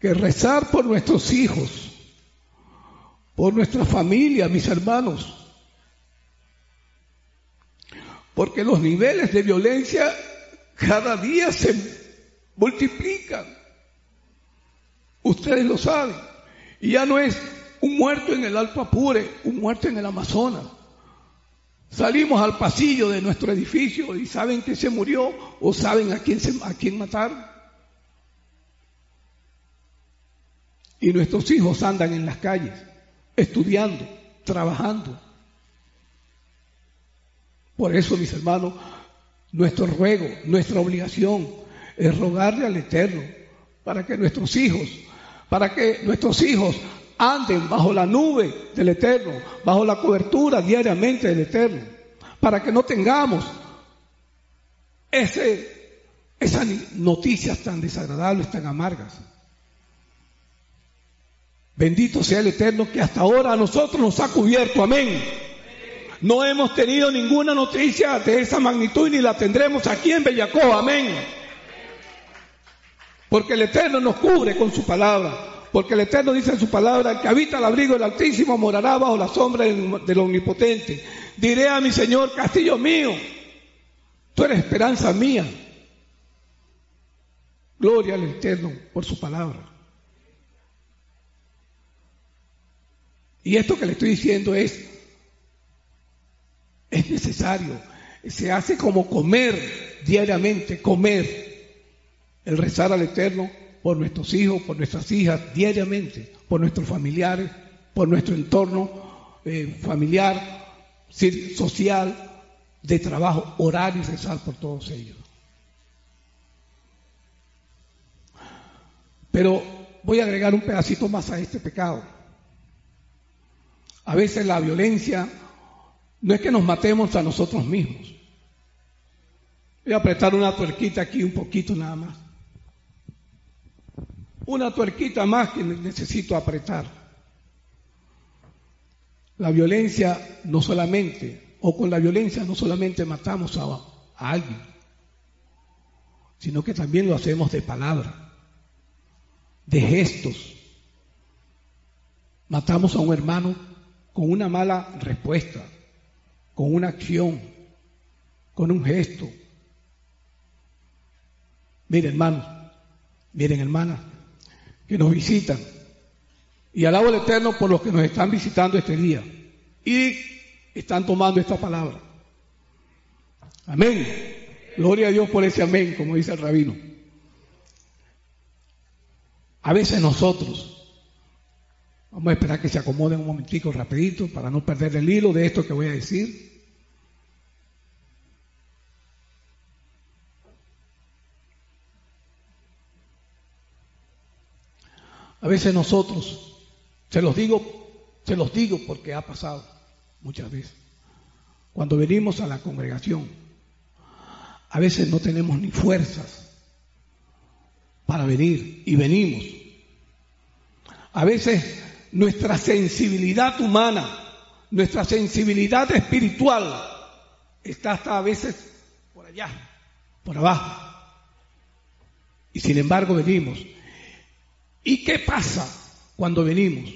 que rezar por nuestros hijos, por nuestra familia, mis hermanos. Porque los niveles de violencia cada día se multiplican. Ustedes lo saben. Y ya no es un muerto en el Alto Apure, un muerto en el Amazonas. Salimos al pasillo de nuestro edificio y saben que se murió o saben a quién, se, a quién mataron. Y nuestros hijos andan en las calles, estudiando, trabajando. Por eso, mis hermanos, nuestro ruego, nuestra obligación es rogarle al Eterno para que nuestros hijos, para que nuestros hijos anden bajo la nube del Eterno, bajo la cobertura diariamente del Eterno, para que no tengamos ese, esas noticias tan desagradables, tan amargas. Bendito sea el Eterno que hasta ahora a nosotros nos ha cubierto. Amén. No hemos tenido ninguna noticia de esa magnitud ni la tendremos aquí en Bellacó. Amén. Porque el Eterno nos cubre con su palabra. Porque el Eterno dice en su palabra, que habita el abrigo del Altísimo morará bajo la sombra del, Omnipotente. Diré a mi Señor, castillo mío, tú eres esperanza mía. Gloria al Eterno por su palabra. Y esto que le estoy diciendo es es necesario. Se hace como comer diariamente, comer. El rezar al Eterno por nuestros hijos, por nuestras hijas, diariamente, por nuestros familiares, por nuestro entorno eh, familiar, social, de trabajo, orar y rezar por todos ellos. Pero voy a agregar un pedacito más a este pecado. A veces la violencia no es que nos matemos a nosotros mismos. Voy a apretar una tuerquita aquí un poquito nada más. Una tuerquita más que necesito apretar. La violencia no solamente, o con la violencia no solamente matamos a, a alguien, sino que también lo hacemos de palabra, de gestos. Matamos a un hermano con una mala respuesta, con una acción, con un gesto. Miren, hermanos, miren, hermanas, que nos visitan. Y alabo al Eterno por los que nos están visitando este día. Y están tomando esta palabra. Amén. Gloria a Dios por ese amén, como dice el rabino. A veces nosotros, vamos a esperar que se acomoden un momentico rapidito para no perder el hilo de esto que voy a decir. A veces nosotros, se los digo, se los digo porque ha pasado muchas veces. Cuando venimos a la congregación, a veces no tenemos ni fuerzas para venir y venimos. A veces nuestra sensibilidad humana, nuestra sensibilidad espiritual está hasta a veces por allá, por abajo. Y sin embargo venimos ¿Y qué pasa cuando venimos?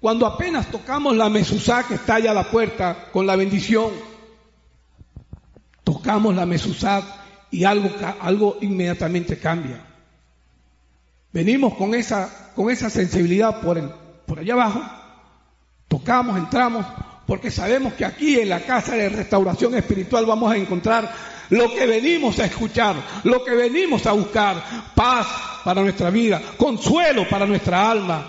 Cuando apenas tocamos la mesuzá que está allá a la puerta con la bendición, tocamos la mesuzá y algo, algo inmediatamente cambia. Venimos con esa, con esa sensibilidad por, por allá abajo, tocamos, entramos, porque sabemos que aquí en la casa de restauración espiritual vamos a encontrar lo que venimos a escuchar, lo que venimos a buscar, paz para nuestra vida, consuelo para nuestra alma,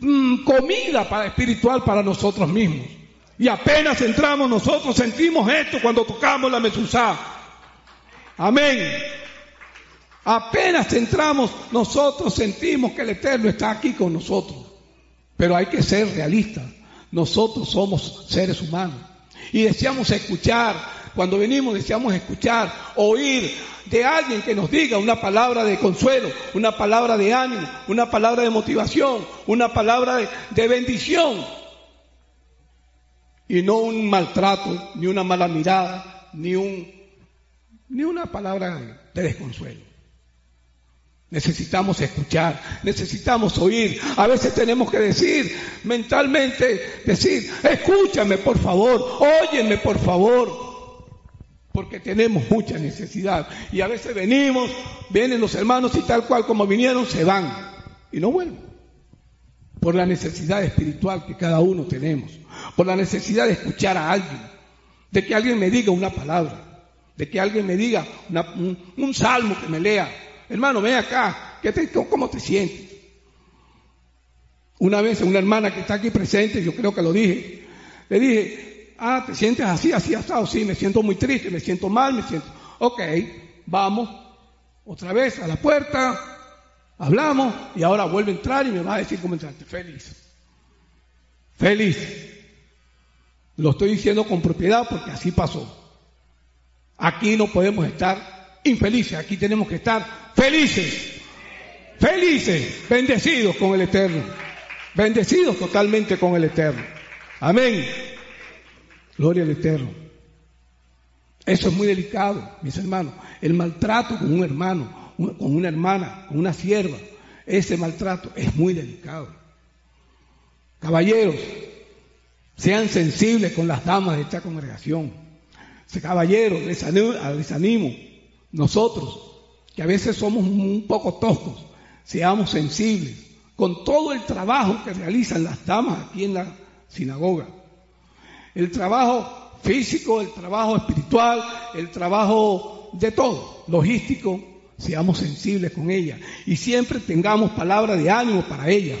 mm, comida espiritual para nosotros mismos. Y apenas entramos nosotros sentimos esto cuando tocamos la mesuzá. Amén. Apenas entramos nosotros sentimos que el Eterno está aquí con nosotros. Pero hay que ser realistas. Nosotros somos seres humanos y deseamos escuchar cuando venimos deseamos escuchar, oír de alguien que nos diga una palabra de consuelo, una palabra de ánimo, una palabra de motivación, una palabra de, bendición. Y no un maltrato, ni una mala mirada, ni, un, ni una palabra de desconsuelo. Necesitamos escuchar, necesitamos oír. A veces tenemos que decir mentalmente, decir, escúchame por favor, óyeme por favor porque tenemos mucha necesidad. Y a veces venimos, vienen los hermanos y tal cual como vinieron, se van y no vuelven. Por la necesidad espiritual que cada uno tenemos, por la necesidad de escuchar a alguien, de que alguien me diga una palabra, de que alguien me diga un, salmo que me lea. Hermano, ven acá, ¿cómo te sientes? Una vez una hermana que está aquí presente, yo creo que lo dije, le dije, ah, te sientes así, así, así, sí, me siento muy triste, me siento mal, me siento, ok, vamos otra vez a la puerta, hablamos y ahora vuelve a entrar y me va a decir cómo entraste, feliz, feliz. Lo estoy diciendo con propiedad porque así pasó. Aquí no podemos estar infelices, aquí tenemos que estar felices, felices, bendecidos con el Eterno, bendecidos totalmente con el Eterno. Amén. Gloria al Eterno. Eso es muy delicado, mis hermanos. El maltrato con un hermano, con una hermana, con una sierva, ese maltrato es muy delicado. Caballeros, sean sensibles con las damas de esta congregación. Caballeros, les animo, nosotros, que a veces somos un poco toscos, seamos sensibles con todo el trabajo que realizan las damas aquí en la sinagoga el trabajo físico, el trabajo espiritual, el trabajo de todo, logístico, seamos sensibles con ella y siempre tengamos palabras de ánimo para ella.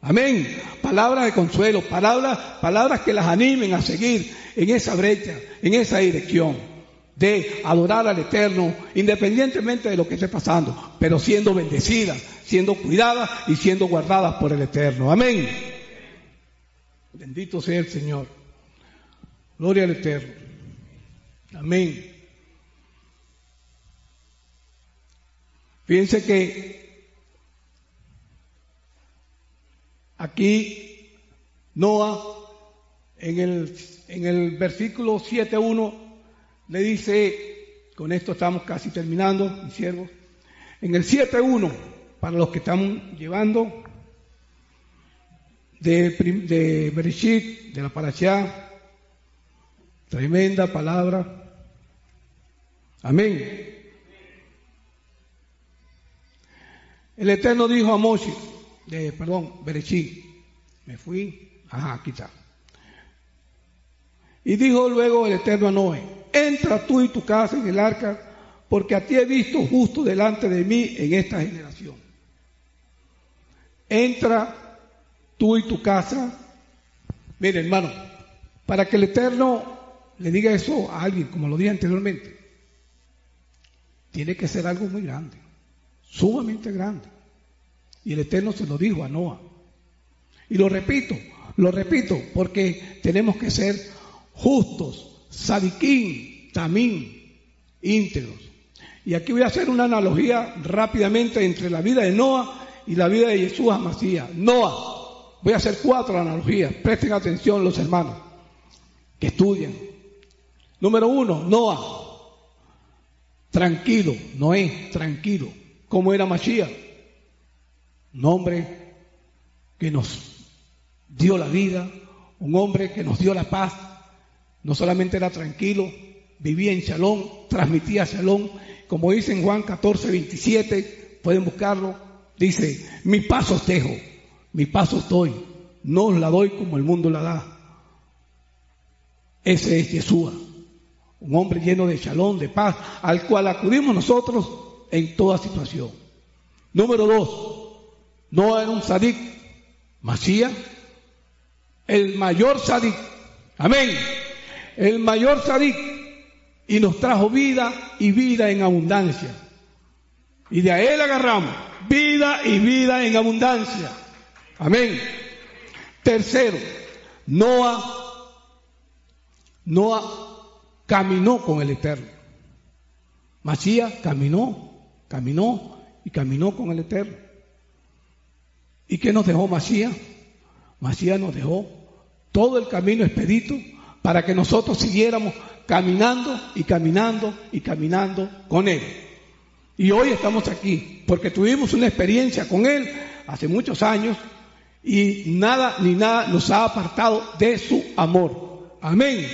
Amén. Palabras de consuelo, palabras, palabras que las animen a seguir en esa brecha, en esa dirección de adorar al Eterno, independientemente de lo que esté pasando, pero siendo bendecidas, siendo cuidadas y siendo guardadas por el Eterno. Amén. Bendito sea el Señor. Gloria al Eterno. Amén. Fíjense que aquí Noah en el, en el versículo 7.1 le dice, con esto estamos casi terminando, mis siervos, en el 7.1, para los que están llevando, de, de Bereshit, de la Parashá, Tremenda palabra. Amén. El Eterno dijo a Moshe, de, perdón, Berechí, me fui, ajá, aquí está. Y dijo luego el Eterno a Noé, entra tú y tu casa en el arca, porque a ti he visto justo delante de mí en esta generación. Entra tú y tu casa. Mire, hermano, para que el Eterno le diga eso a alguien, como lo dije anteriormente, tiene que ser algo muy grande, sumamente grande. Y el Eterno se lo dijo a Noah. Y lo repito, lo repito, porque tenemos que ser justos, sadiquín, tamín, íntegros. Y aquí voy a hacer una analogía rápidamente entre la vida de Noah y la vida de Jesús Amasía. Noah, voy a hacer cuatro analogías, presten atención los hermanos que estudian. Número uno, Noah. Tranquilo, Noé, tranquilo. ¿Cómo era Mashiach? Nombre que nos dio la vida, un hombre que nos dio la paz, no solamente era tranquilo, vivía en Shalom, transmitía Shalom, como dice en Juan 14, 27, pueden buscarlo, dice, mi paso os dejo, mi paso doy, no os la doy como el mundo la da. Ese es Yeshua, un hombre lleno de Shalom, de paz, al cual acudimos nosotros en toda situación. Número dos, no era un sadik, Masía, el mayor sadik, amén, el mayor sadik, y nos trajo vida y vida en abundancia. Y de a él agarramos vida y vida en abundancia. Amén. Tercero, Noah, Noah caminó con el Eterno. Masías caminó, caminó y caminó con el Eterno. ¿Y qué nos dejó Masías? Masías nos dejó todo el camino expedito para que nosotros siguiéramos caminando y caminando y caminando con Él. Y hoy estamos aquí porque tuvimos una experiencia con Él hace muchos años y nada ni nada nos ha apartado de su amor. Amén.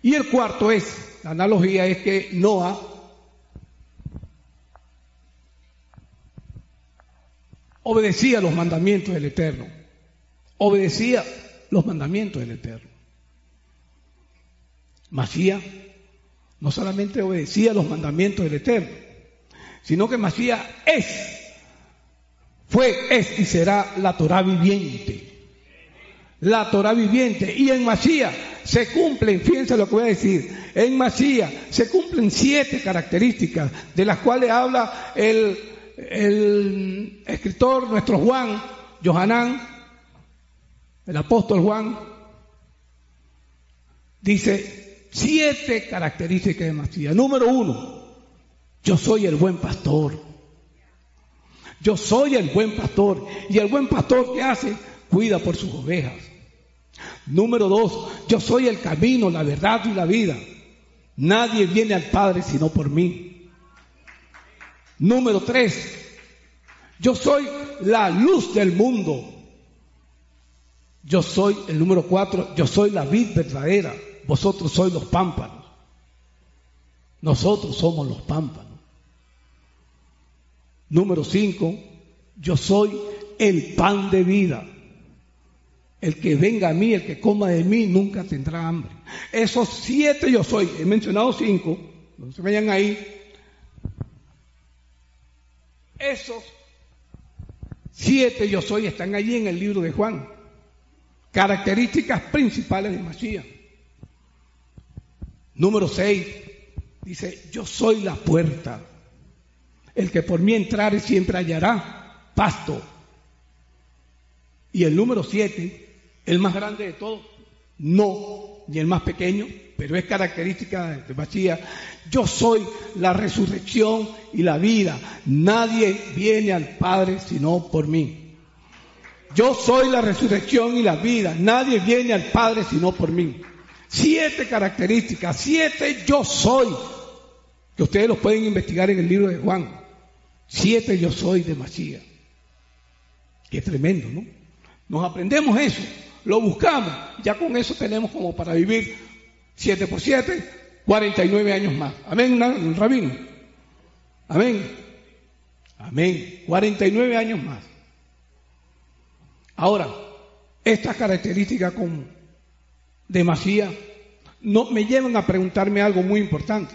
Y el cuarto es, la analogía es que Noah obedecía los mandamientos del Eterno. Obedecía los mandamientos del Eterno. Masía no solamente obedecía los mandamientos del Eterno, sino que Masía es, fue, es y será la Torah viviente. La Torah viviente. Y en Masía se cumplen, fíjense lo que voy a decir, en Masía se cumplen siete características de las cuales habla el, escritor, nuestro Juan, Johanán, el apóstol Juan, dice, siete características de Masía. Número uno, yo soy el buen pastor. Yo soy el buen pastor. Y el buen pastor, ¿qué hace? Cuida por sus ovejas. Número dos, yo soy el camino, la verdad y la vida. Nadie viene al Padre sino por mí. Número tres, yo soy la luz del mundo. Yo soy, el número cuatro, yo soy la vid verdadera. Vosotros sois los pámpanos. Nosotros somos los pámpanos. Número cinco, yo soy el pan de vida. El que venga a mí, el que coma de mí, nunca tendrá hambre. Esos siete yo soy. He mencionado cinco. No se vayan ahí. Esos siete yo soy están allí en el libro de Juan. Características principales de Masías. Número 6 dice, yo soy la puerta. El que por mí entrare siempre hallará pasto. Y el número 7, el más grande de todos, no, ni el más pequeño, pero es característica de vacía. Yo soy la resurrección y la vida. Nadie viene al Padre sino por mí. Yo soy la resurrección y la vida. Nadie viene al Padre sino por mí. Siete características, siete yo soy, que ustedes los pueden investigar en el libro de Juan. Siete yo soy de Masías. Qué tremendo, ¿no? Nos aprendemos eso, lo buscamos, ya con eso tenemos como para vivir siete por siete, 49 años más. Amén, rabino. Amén. Amén. 49 años más. Ahora, esta característica con demasía, no, me llevan a preguntarme algo muy importante.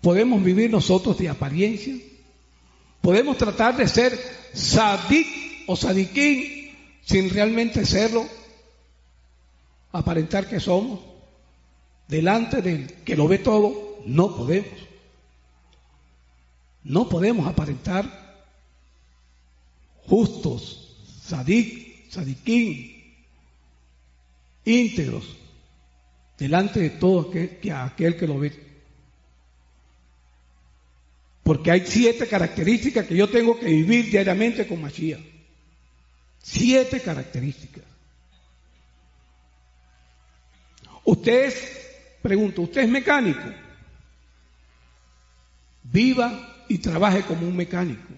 ¿Podemos vivir nosotros de apariencia? ¿Podemos tratar de ser sadik o sadiquín sin realmente serlo? Aparentar que somos delante del que lo ve todo, no podemos. No podemos aparentar justos, sadik, sadiquín, íntegros delante de todo aquel que, aquel que lo ve. Porque hay siete características que yo tengo que vivir diariamente con Mashiach. Siete características. Usted es, pregunto, ¿usted es mecánico? Viva y trabaje como un mecánico.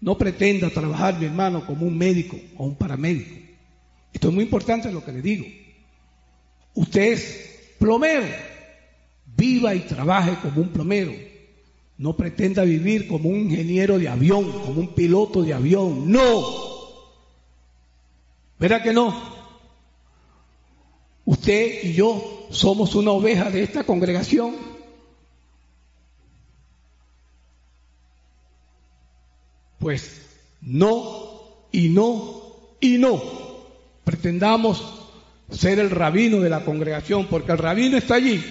No pretenda trabajar, mi hermano, como un médico o un paramédico. Esto es muy importante lo que le digo. Usted es plomero, viva y trabaje como un plomero. No pretenda vivir como un ingeniero de avión, como un piloto de avión. No. ¿Verdad que no? Usted y yo somos una oveja de esta congregación. Pues no y no y no pretendamos ser el rabino de la congregación, porque el rabino está allí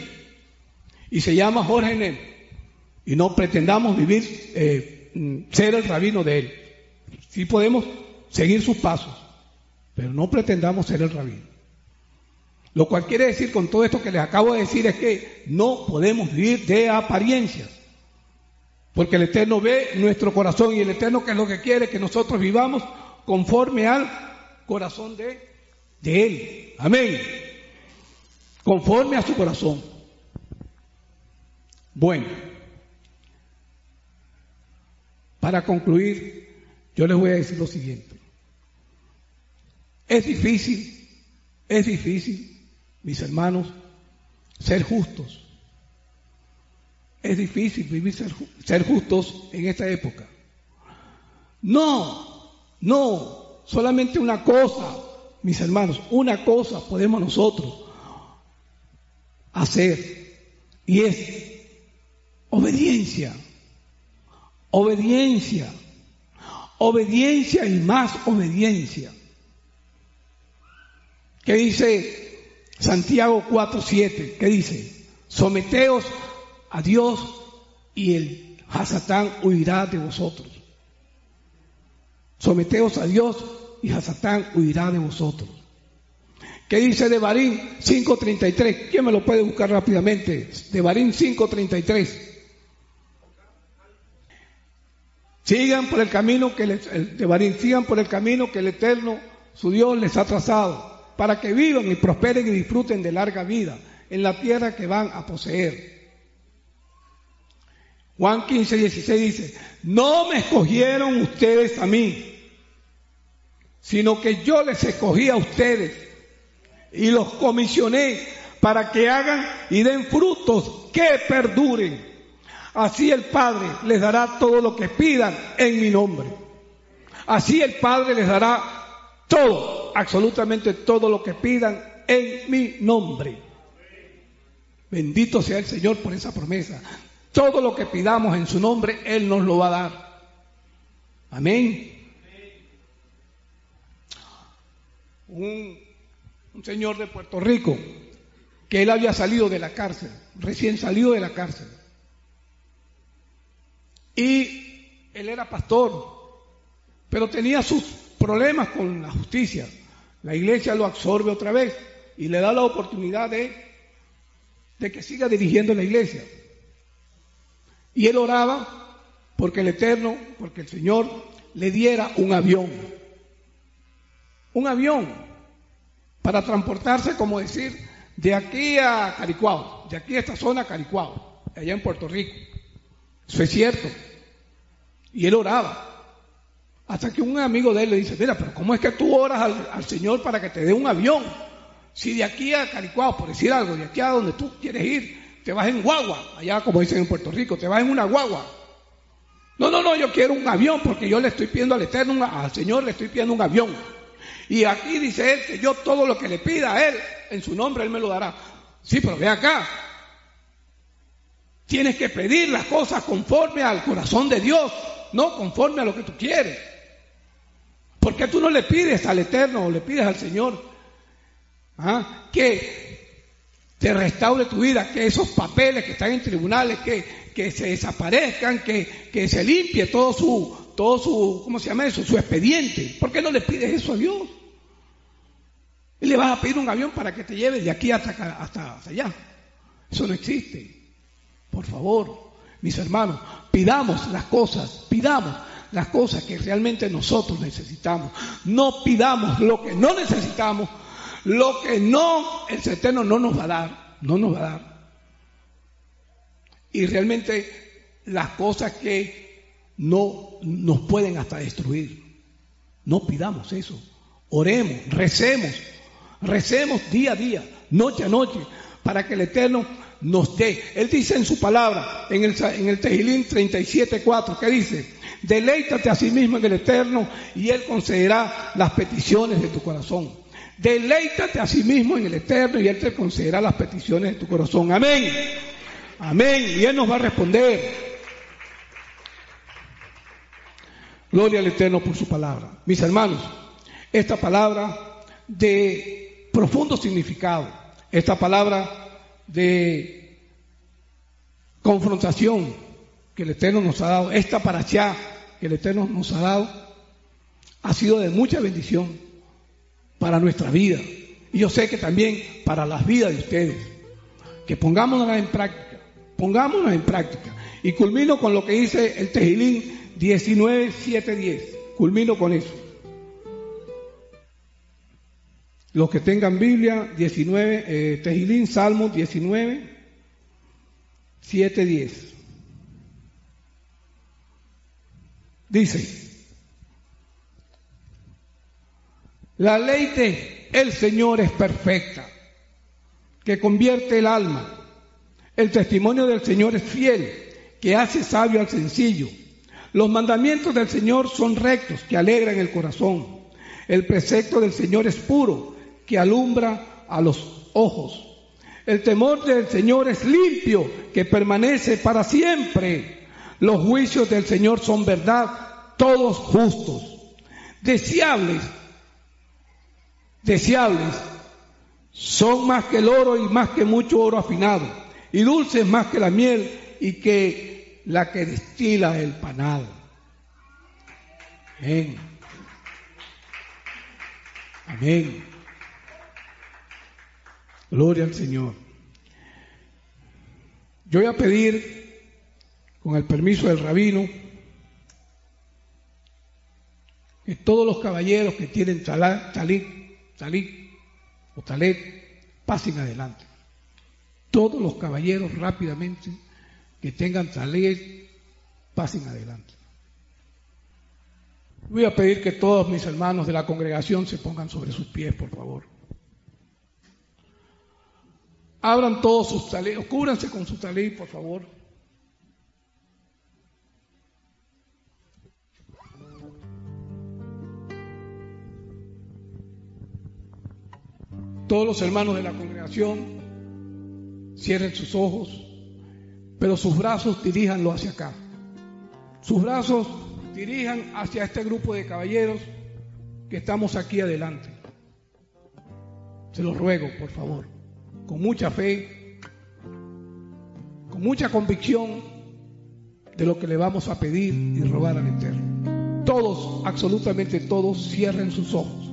y se llama Jorge Nen y no pretendamos vivir, eh, ser el rabino de él. Sí podemos seguir sus pasos, pero no pretendamos ser el rabino. Lo cual quiere decir con todo esto que les acabo de decir es que no podemos vivir de apariencias. Porque el Eterno ve nuestro corazón y el Eterno que es lo que quiere que nosotros vivamos conforme al corazón de Él. Amén. Conforme a su corazón. Bueno. Para concluir, yo les voy a decir lo siguiente. Es difícil, es difícil, mis hermanos, ser justos. Es difícil vivir ser, justos en esta época. No, no, solamente una cosa, mis hermanos, una cosa podemos nosotros hacer y es obediencia. Obediencia. Obediencia y más obediencia. ¿Qué dice Santiago 4.7? ¿Qué dice? Someteos a Dios y el Hasatán huirá de vosotros. Someteos a Dios y Hasatán huirá de vosotros. ¿Qué dice de Barín 5.33? ¿Quién me lo puede buscar rápidamente? De Barín 5.33. Sigan por el camino que les, de sigan por el camino que el Eterno, su Dios, les ha trazado, para que vivan y prosperen y disfruten de larga vida en la tierra que van a poseer. Juan 15, 16 dice, no me escogieron ustedes a mí, sino que yo les escogí a ustedes y los comisioné para que hagan y den frutos que perduren Así el Padre les dará todo lo que pidan en mi nombre. Así el Padre les dará todo, absolutamente todo lo que pidan en mi nombre. Bendito sea el Señor por esa promesa. Todo lo que pidamos en su nombre, Él nos lo va a dar. Amén. Un, un señor de Puerto Rico, que él había salido de la cárcel, recién salido de la cárcel y él era pastor, pero tenía sus problemas con la justicia. La iglesia lo absorbe otra vez y le da la oportunidad de, de que siga dirigiendo la iglesia. Y él oraba porque el Eterno, porque el Señor le diera un avión. Un avión para transportarse, como decir, de aquí a Caricuao, de aquí a esta zona a Caricuao, allá en Puerto Rico. Eso es cierto. Y él oraba. Hasta que un amigo de él le dice, mira, pero ¿cómo es que tú oras al, Señor para que te dé un avión? Si de aquí a Caricuao, por decir algo, de aquí a donde tú quieres ir, te vas en guagua, allá como dicen en Puerto Rico, te vas en una guagua. No, no, no, yo quiero un avión porque yo le estoy pidiendo al Eterno, al Señor le estoy pidiendo un avión. Y aquí dice él que yo todo lo que le pida a él, en su nombre, él me lo dará. Sí, pero ve acá, Tienes que pedir las cosas conforme al corazón de Dios, no conforme a lo que tú quieres. ¿Por qué tú no le pides al Eterno o le pides al Señor ah, que te restaure tu vida, que esos papeles que están en tribunales, que, que se desaparezcan, que, que, se limpie todo su, todo su, ¿cómo se llama eso? Su expediente. ¿Por qué no le pides eso a Dios? Y le vas a pedir un avión para que te lleve de aquí hasta, hasta, hasta allá. Eso no existe. Por favor, mis hermanos, pidamos las cosas, pidamos las cosas que realmente nosotros necesitamos. No pidamos lo que no necesitamos, lo que no, el Eterno no nos va a dar, no nos va a dar. Y realmente las cosas que no nos pueden hasta destruir. No pidamos eso. Oremos, recemos, recemos día a día, noche a noche, para que el Eterno nos dé. Él dice en su palabra, en el, en el Tejilín 37.4, que dice, deleítate a sí mismo en el Eterno y Él concederá las peticiones de tu corazón. Deleítate a sí mismo en el Eterno y Él te concederá las peticiones de tu corazón. Amén. Amén. Y Él nos va a responder. Gloria al Eterno por su palabra. Mis hermanos, esta palabra de profundo significado, esta palabra de confrontación que el Eterno nos ha dado, esta paracha que el Eterno nos ha dado, ha sido de mucha bendición para nuestra vida. Y yo sé que también para las vidas de ustedes. Que pongámonos en práctica, pongámonos en práctica. Y culmino con lo que dice el Tejilín 19, 7, 10. Culmino con eso. Los que tengan Biblia, 19, eh, Tejilín, Salmo 19, 7, 10. Dice, la ley de el Señor es perfecta, que convierte el alma. El testimonio del Señor es fiel, que hace sabio al sencillo. Los mandamientos del Señor son rectos, que alegran el corazón. El precepto del Señor es puro, que alumbra a los ojos. El temor del Señor es limpio, que permanece para siempre. Los juicios del Señor son verdad, todos justos. Deseables, deseables, son más que el oro y más que mucho oro afinado, y dulces más que la miel y que la que destila el panal. Amén. Amén. Gloria al Señor. Yo voy a pedir, con el permiso del rabino, que todos los caballeros que tienen talit, talit o talet pasen adelante. Todos los caballeros rápidamente que tengan talet pasen adelante. Voy a pedir que todos mis hermanos de la congregación se pongan sobre sus pies, por favor. Abran todos sus talentos, cúbranse con su talento, por favor. Todos los hermanos de la congregación cierren sus ojos, pero sus brazos diríjanlo hacia acá. Sus brazos dirijan hacia este grupo de caballeros que estamos aquí adelante. Se los ruego, por favor con mucha fe, con mucha convicción de lo que le vamos a pedir y robar al Eterno. Todos, absolutamente todos, cierren sus ojos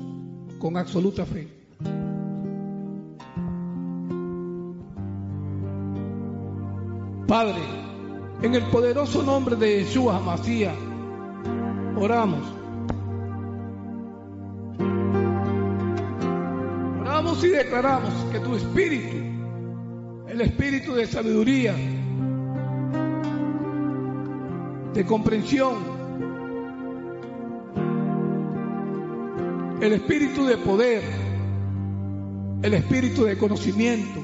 con absoluta fe. Padre, en el poderoso nombre de Yeshua Masía, oramos y declaramos que tu espíritu, el espíritu de sabiduría, de comprensión, el espíritu de poder, el espíritu de conocimiento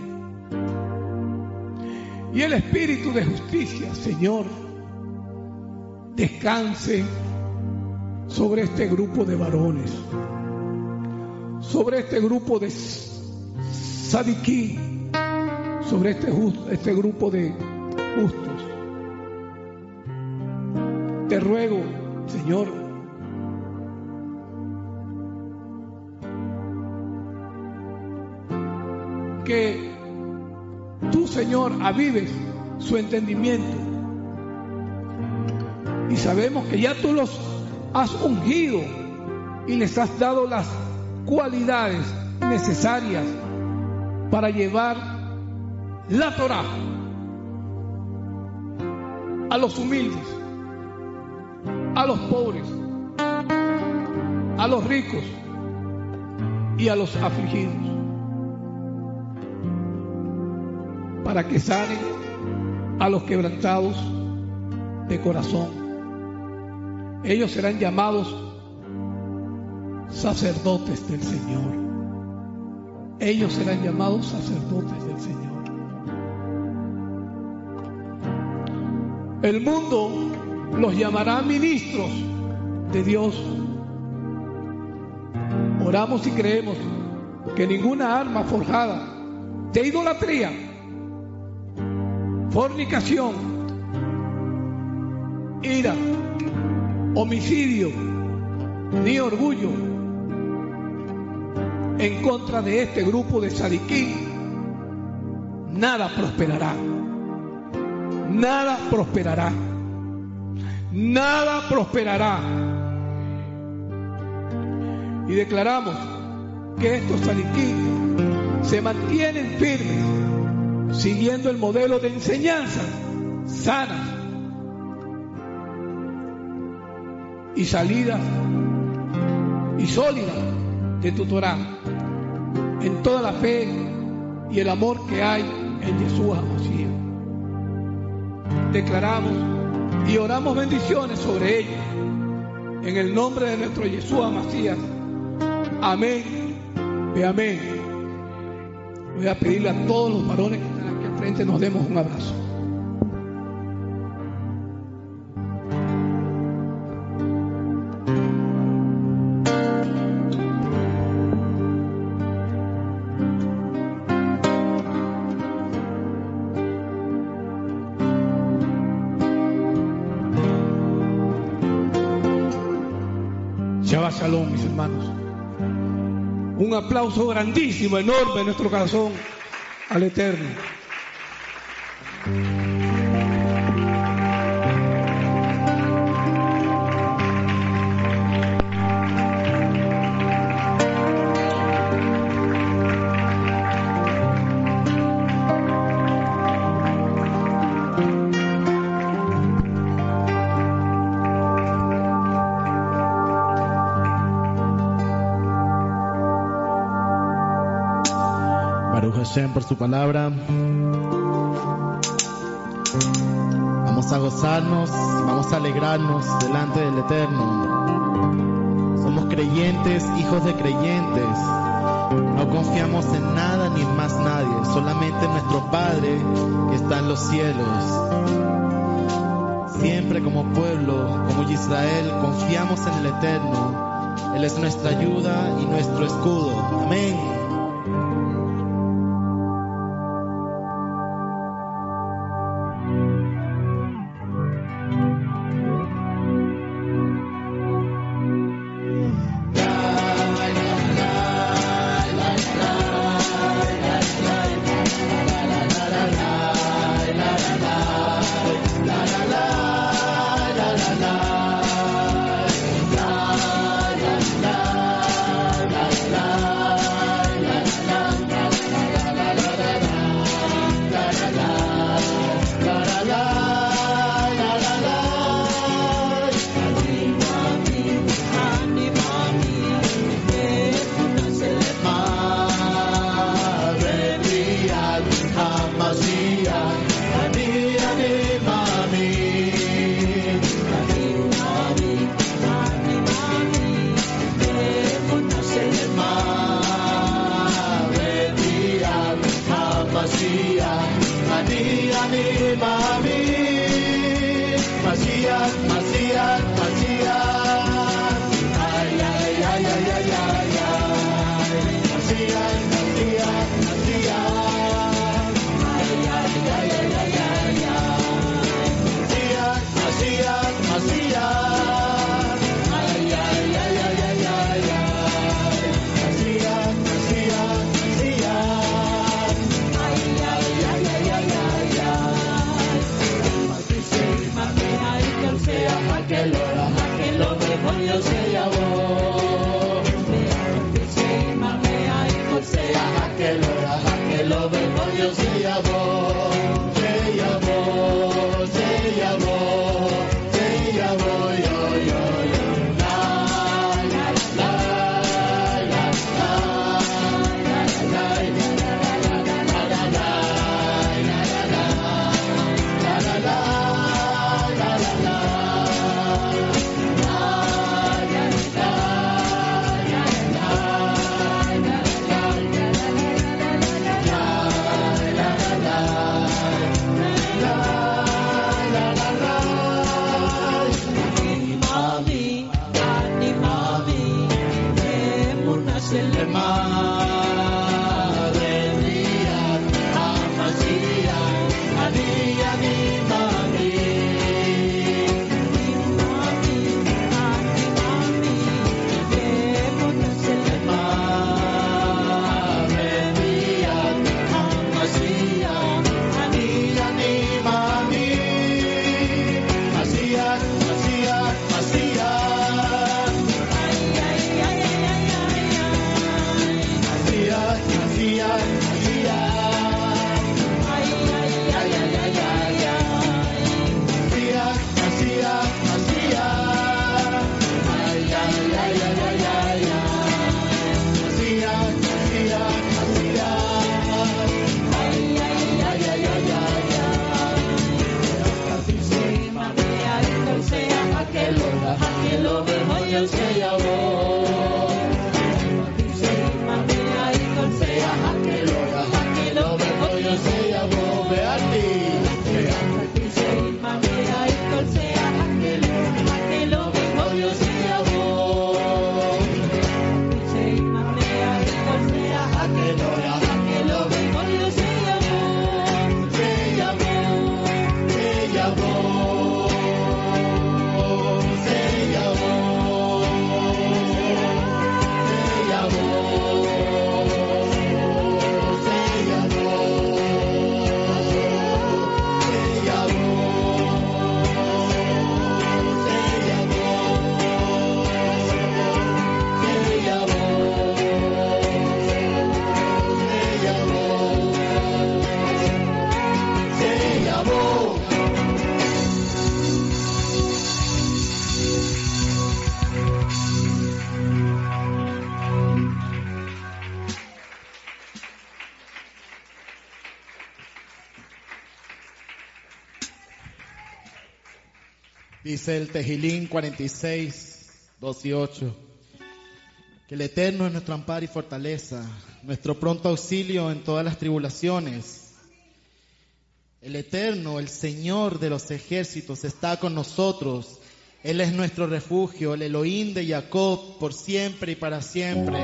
y el espíritu de justicia, Señor, descanse sobre este grupo de varones sobre este grupo de sadiquí, sobre este, este grupo de justos. Te ruego, Señor, que tú, Señor, avives su entendimiento. Y sabemos que ya tú los has ungido y les has dado las cualidades necesarias para llevar la Torah a los humildes, a los pobres, a los ricos y a los afligidos, para que sanen a los quebrantados de corazón. Ellos serán llamados sacerdotes del Señor. Ellos serán llamados sacerdotes del Señor. El mundo los llamará ministros de Dios. Oramos y creemos que ninguna arma forjada de idolatría, fornicación, ira, homicidio, ni orgullo en contra de este grupo de sadiquín, nada prosperará. Nada prosperará. Nada prosperará. Y declaramos que estos sadiquín se mantienen firmes, siguiendo el modelo de enseñanza sana y salida y sólida de tu en toda la fe y el amor que hay en Jesús Mashiach. Declaramos y oramos bendiciones sobre ellos en el nombre de nuestro Jesús Mashiach. Amén y amén. Voy a pedirle a todos los varones que están aquí al frente nos demos un abrazo. Aplauso grandísimo, enorme en nuestro corazón al Eterno. Por su palabra. Vamos a gozarnos, vamos a alegrarnos delante del Eterno. Somos creyentes, hijos de creyentes. No confiamos en nada ni en más nadie, solamente en nuestro Padre que está en los cielos. Siempre como pueblo, como Israel, confiamos en el Eterno. Él es nuestra ayuda y nuestro escudo. Amén. El Tejilín 46, 2 y 8. Que el Eterno es nuestro amparo y fortaleza, nuestro pronto auxilio en todas las tribulaciones. El Eterno, el Señor de los ejércitos, está con nosotros. Él es nuestro refugio, el Elohim de Jacob, por siempre y para siempre.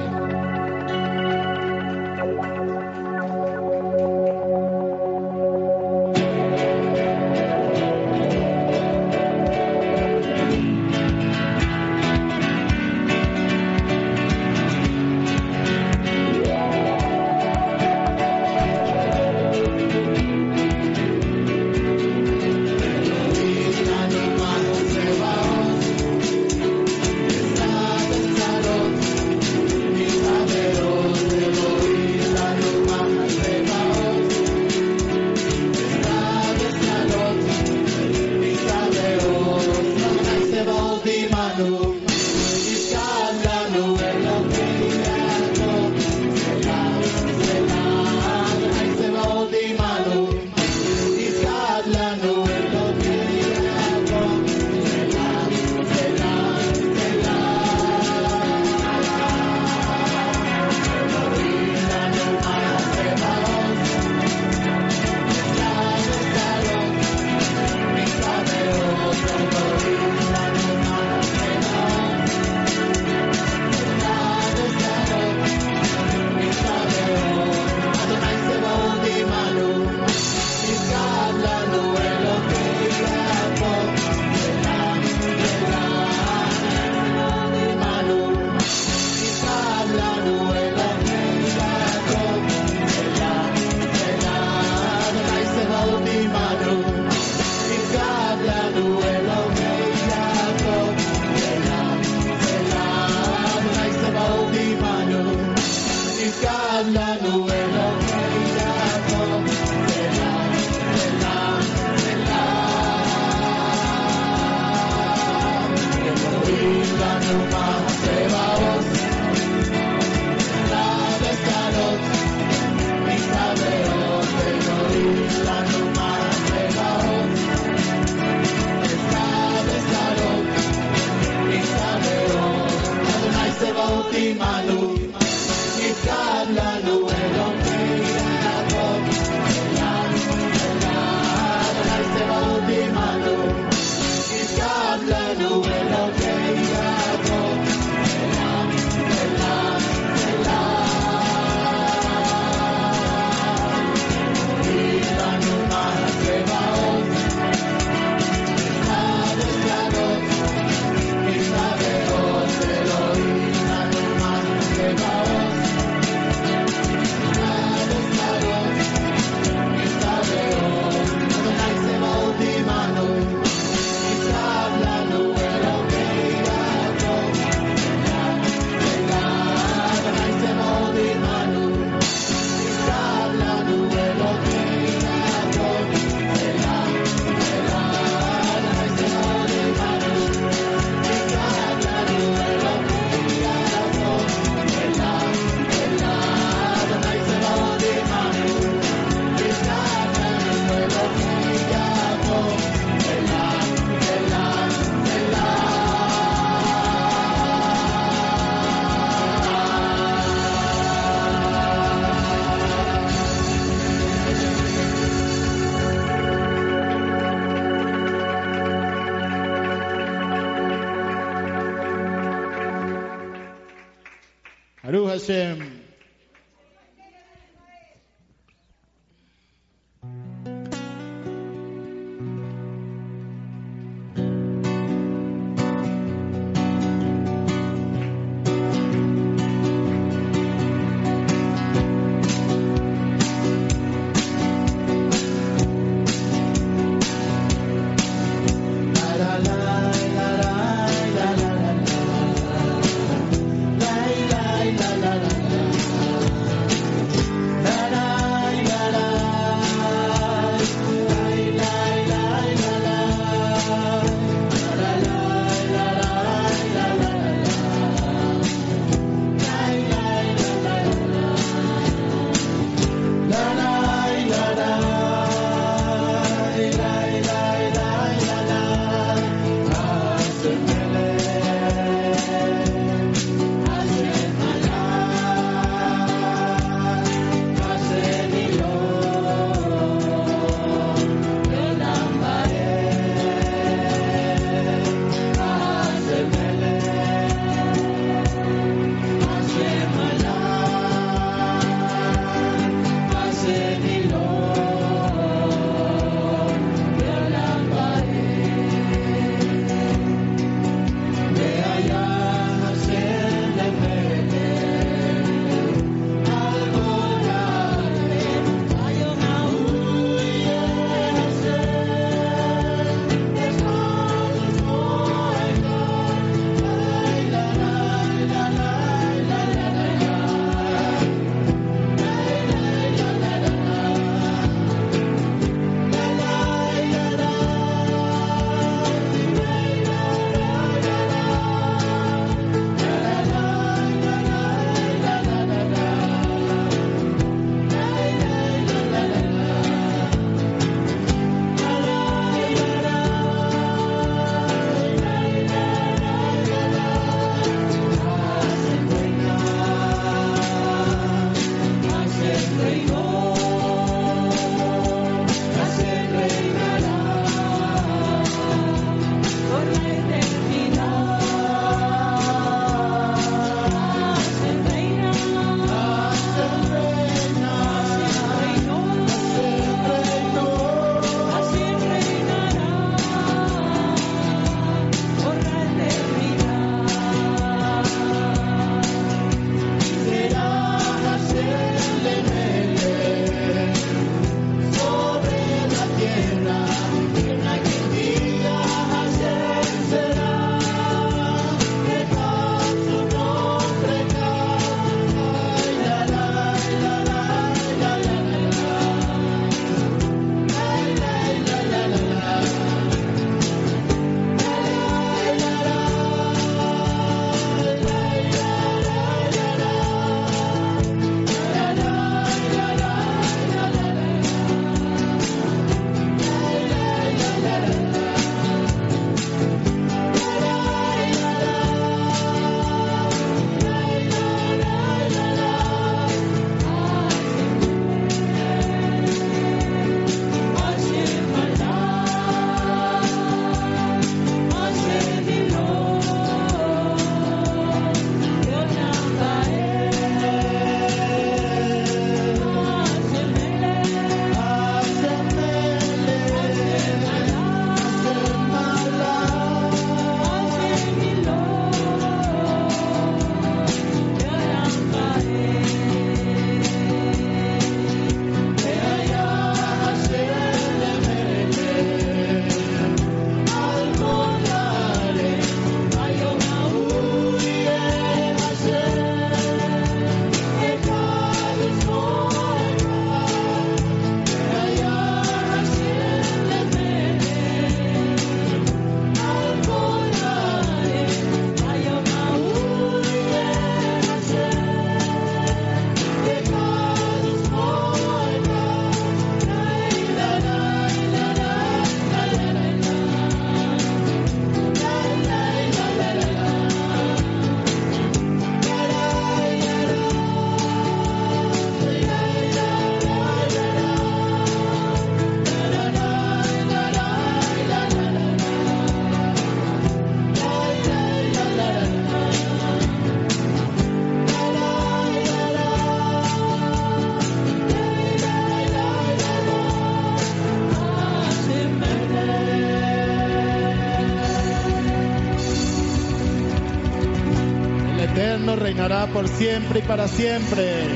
Por siempre y para siempre.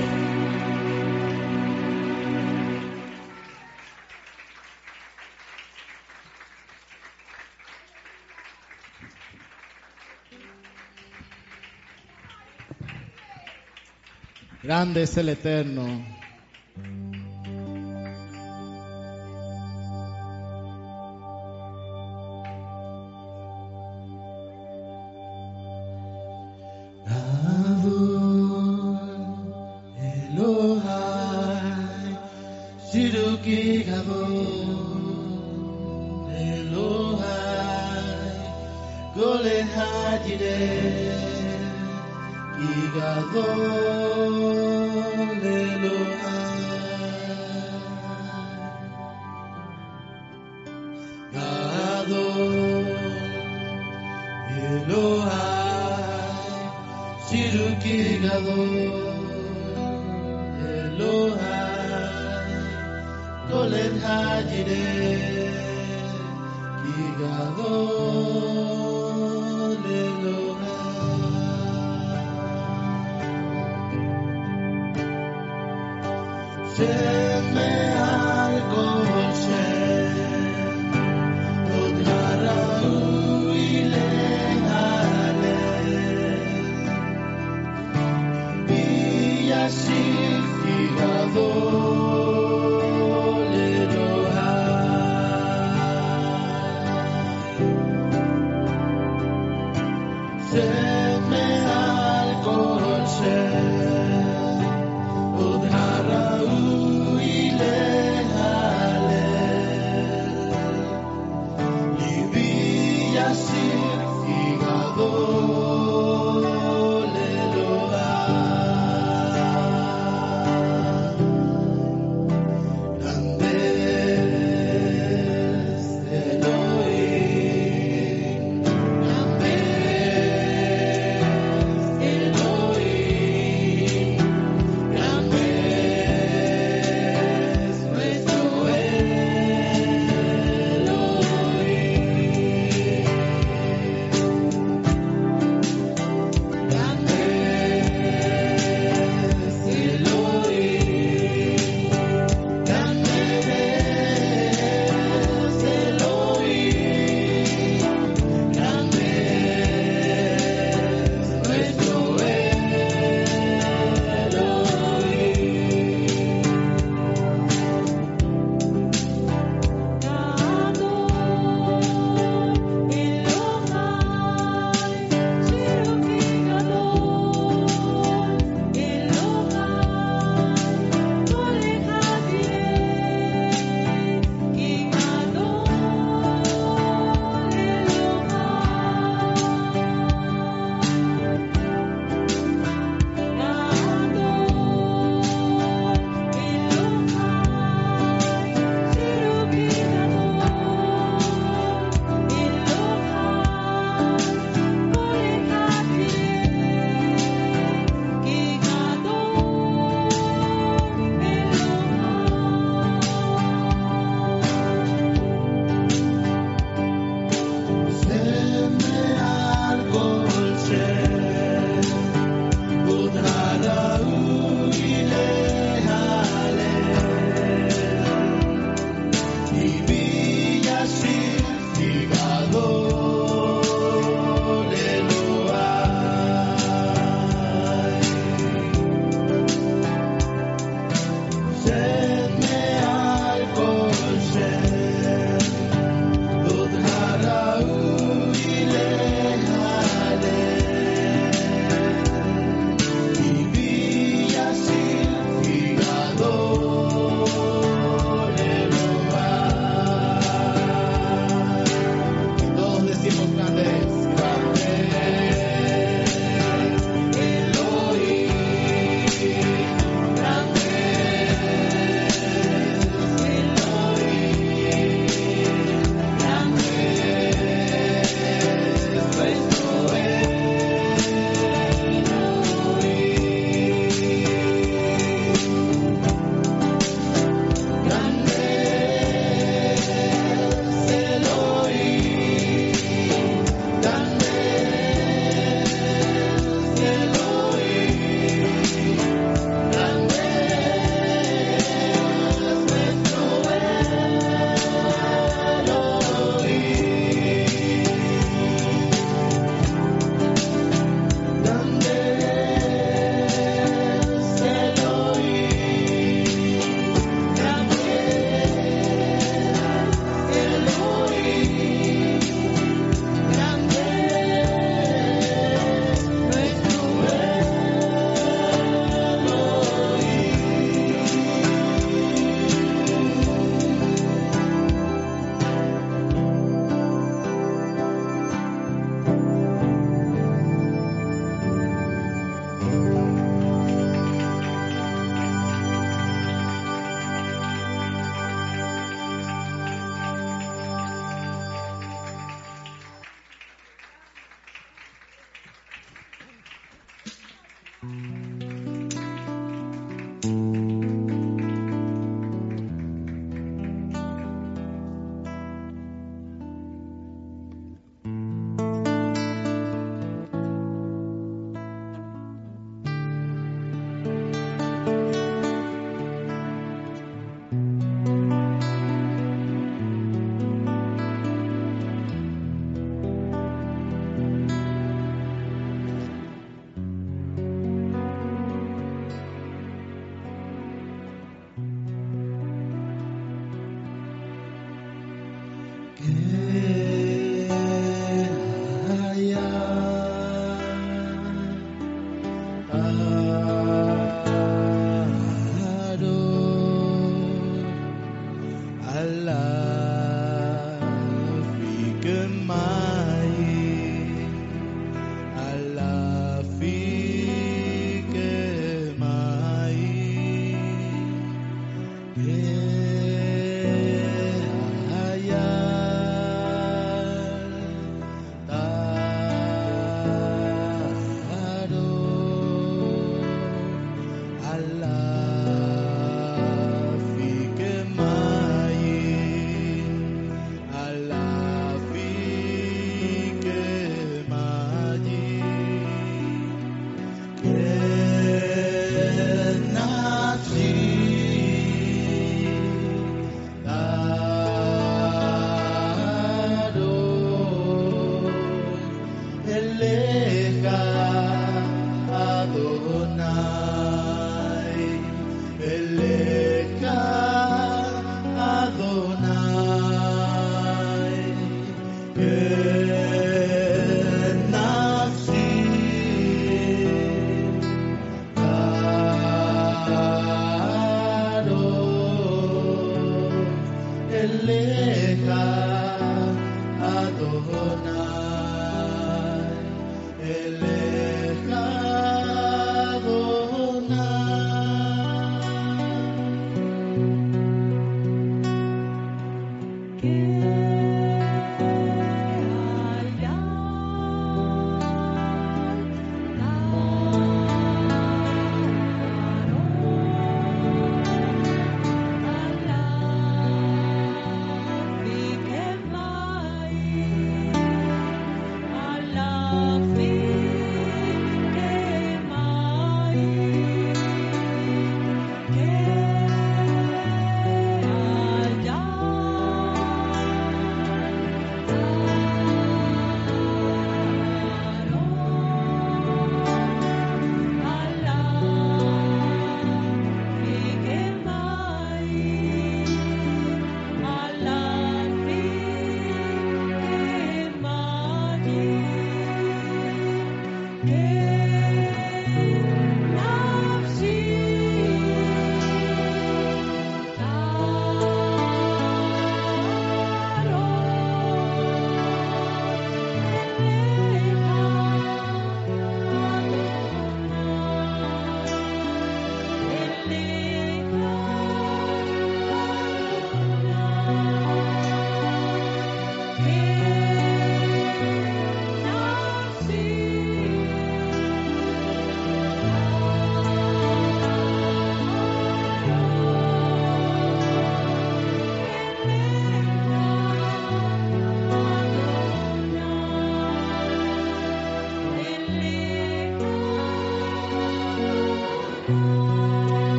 Grande es el Eterno.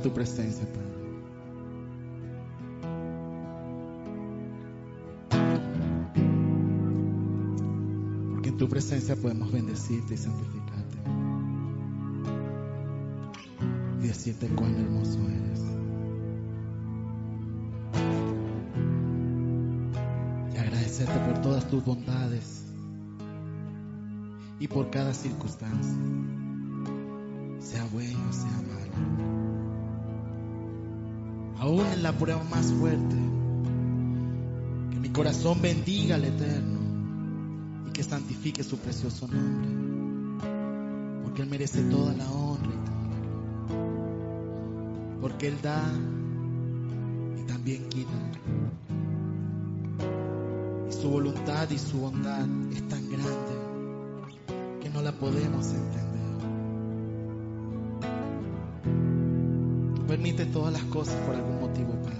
Tu presencia, Padre. Porque en tu presencia podemos bendecirte y santificarte. Y decirte cuán hermoso eres. Y agradecerte por todas tus bondades y por cada circunstancia, la prueba más fuerte, que mi corazón bendiga al Eterno y que santifique su precioso nombre, porque Él merece toda la honra y porque Él da y también quita. Y su voluntad y su bondad es tan grande que no la podemos entender. Tú permites todas las cosas por algún motivo, Padre.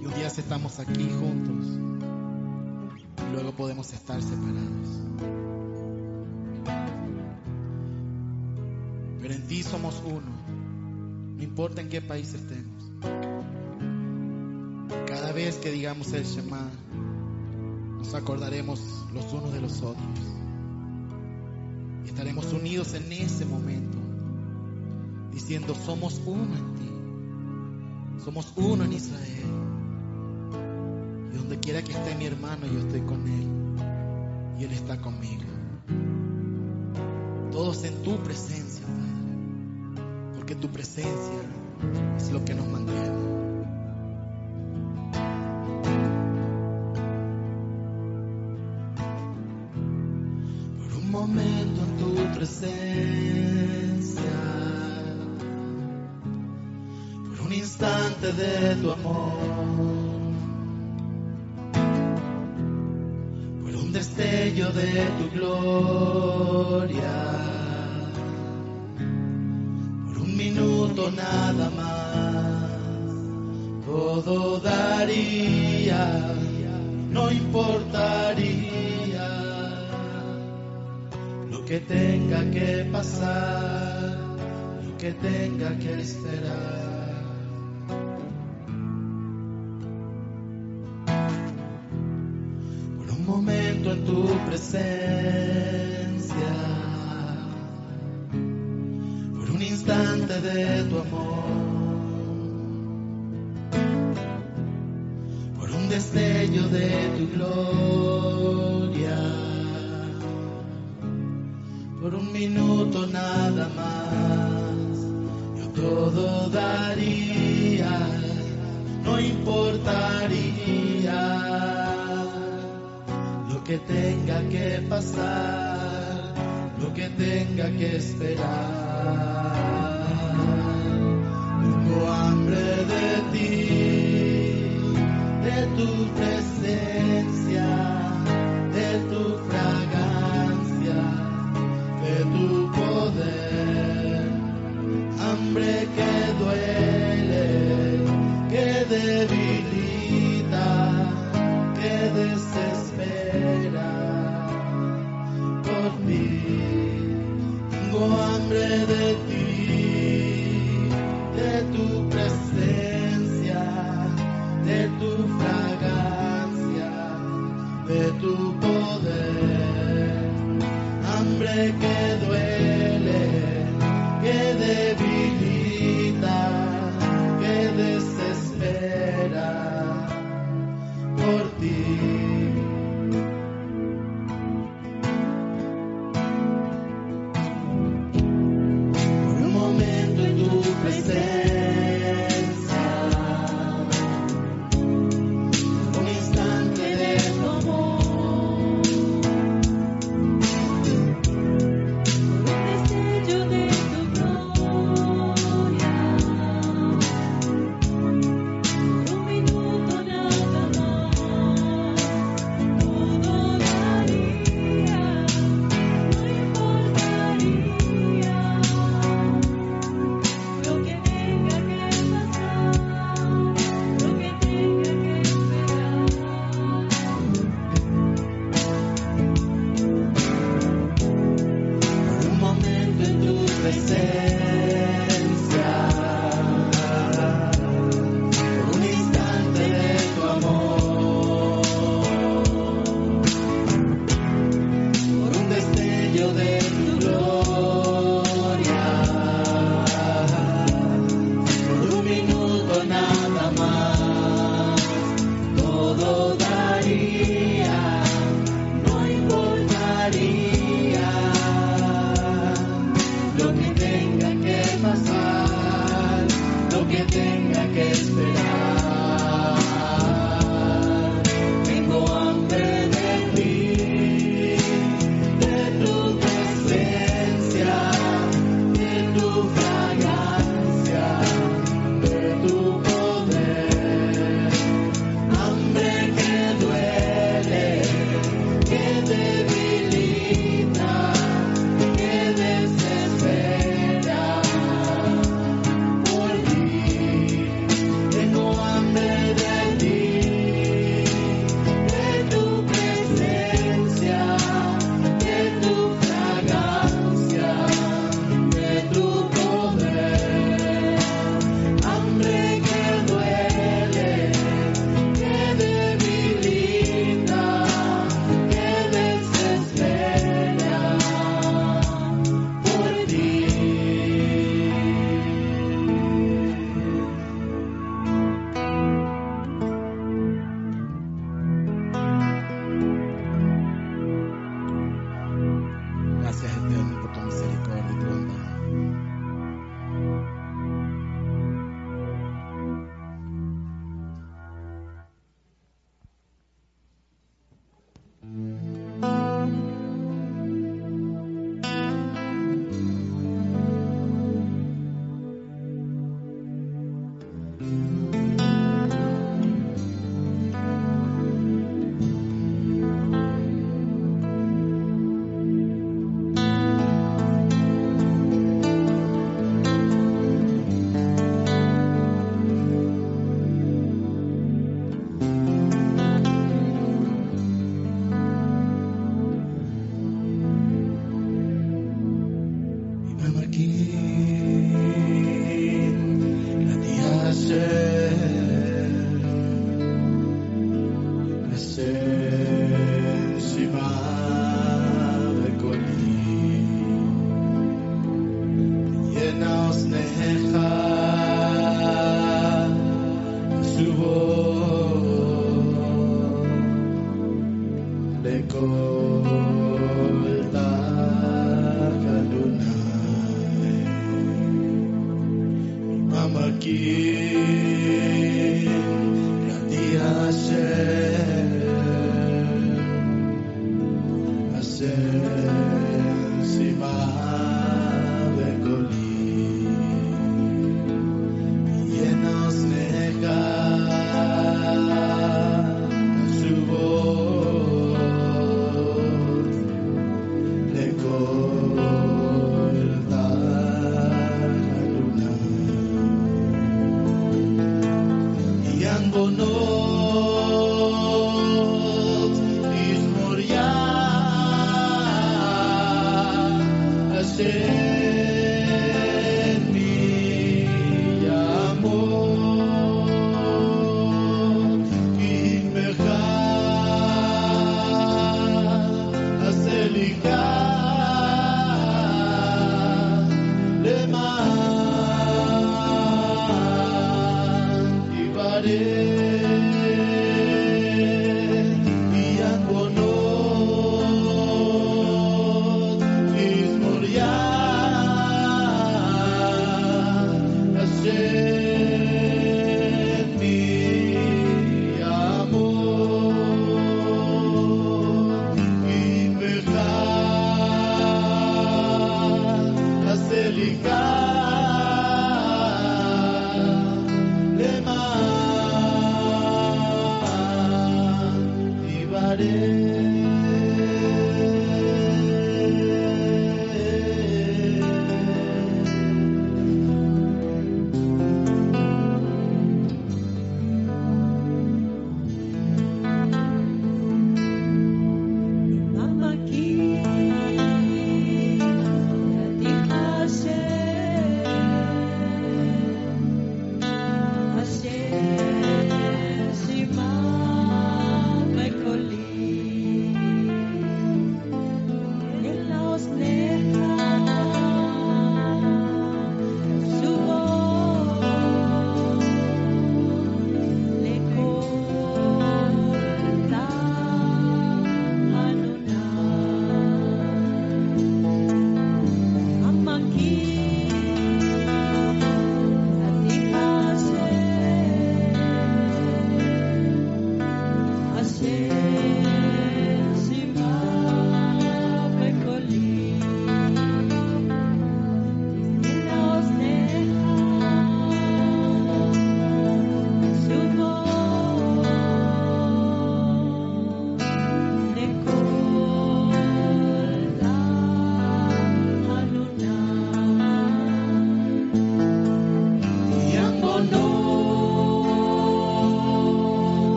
Y un día estamos aquí juntos y luego podemos estar separados. Pero en ti somos uno, no importa en qué país estemos. Cada vez que digamos el Shema, nos acordaremos los unos de los otros. Y estaremos unidos en ese momento, diciendo, somos uno en ti, somos uno en Israel. Y donde quiera que esté mi hermano, yo estoy con él. Y él está conmigo. Todos en tu presencia, Padre. Porque tu presencia es lo que nos mantiene. Nada más, todo daría, no importaría lo que tenga que pasar, lo que tenga que esperar. Tenga que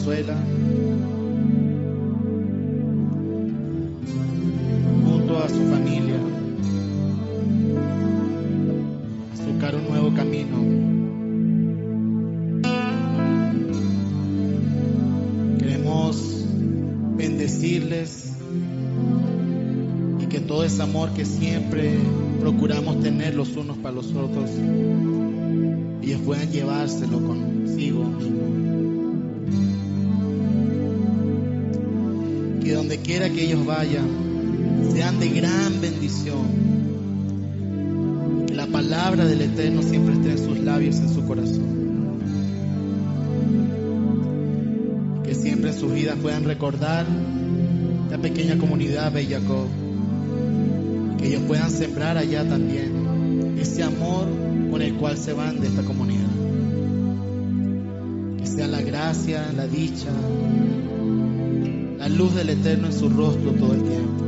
Venezuela, sean de gran bendición. Que la palabra del Eterno siempre esté en sus labios, en su corazón. Que siempre en sus vidas puedan recordar esta pequeña comunidad Bellacob. Que ellos puedan sembrar allá también ese amor con el cual se van de esta comunidad. Que sea la gracia, la dicha, la luz del Eterno en su rostro todo el tiempo.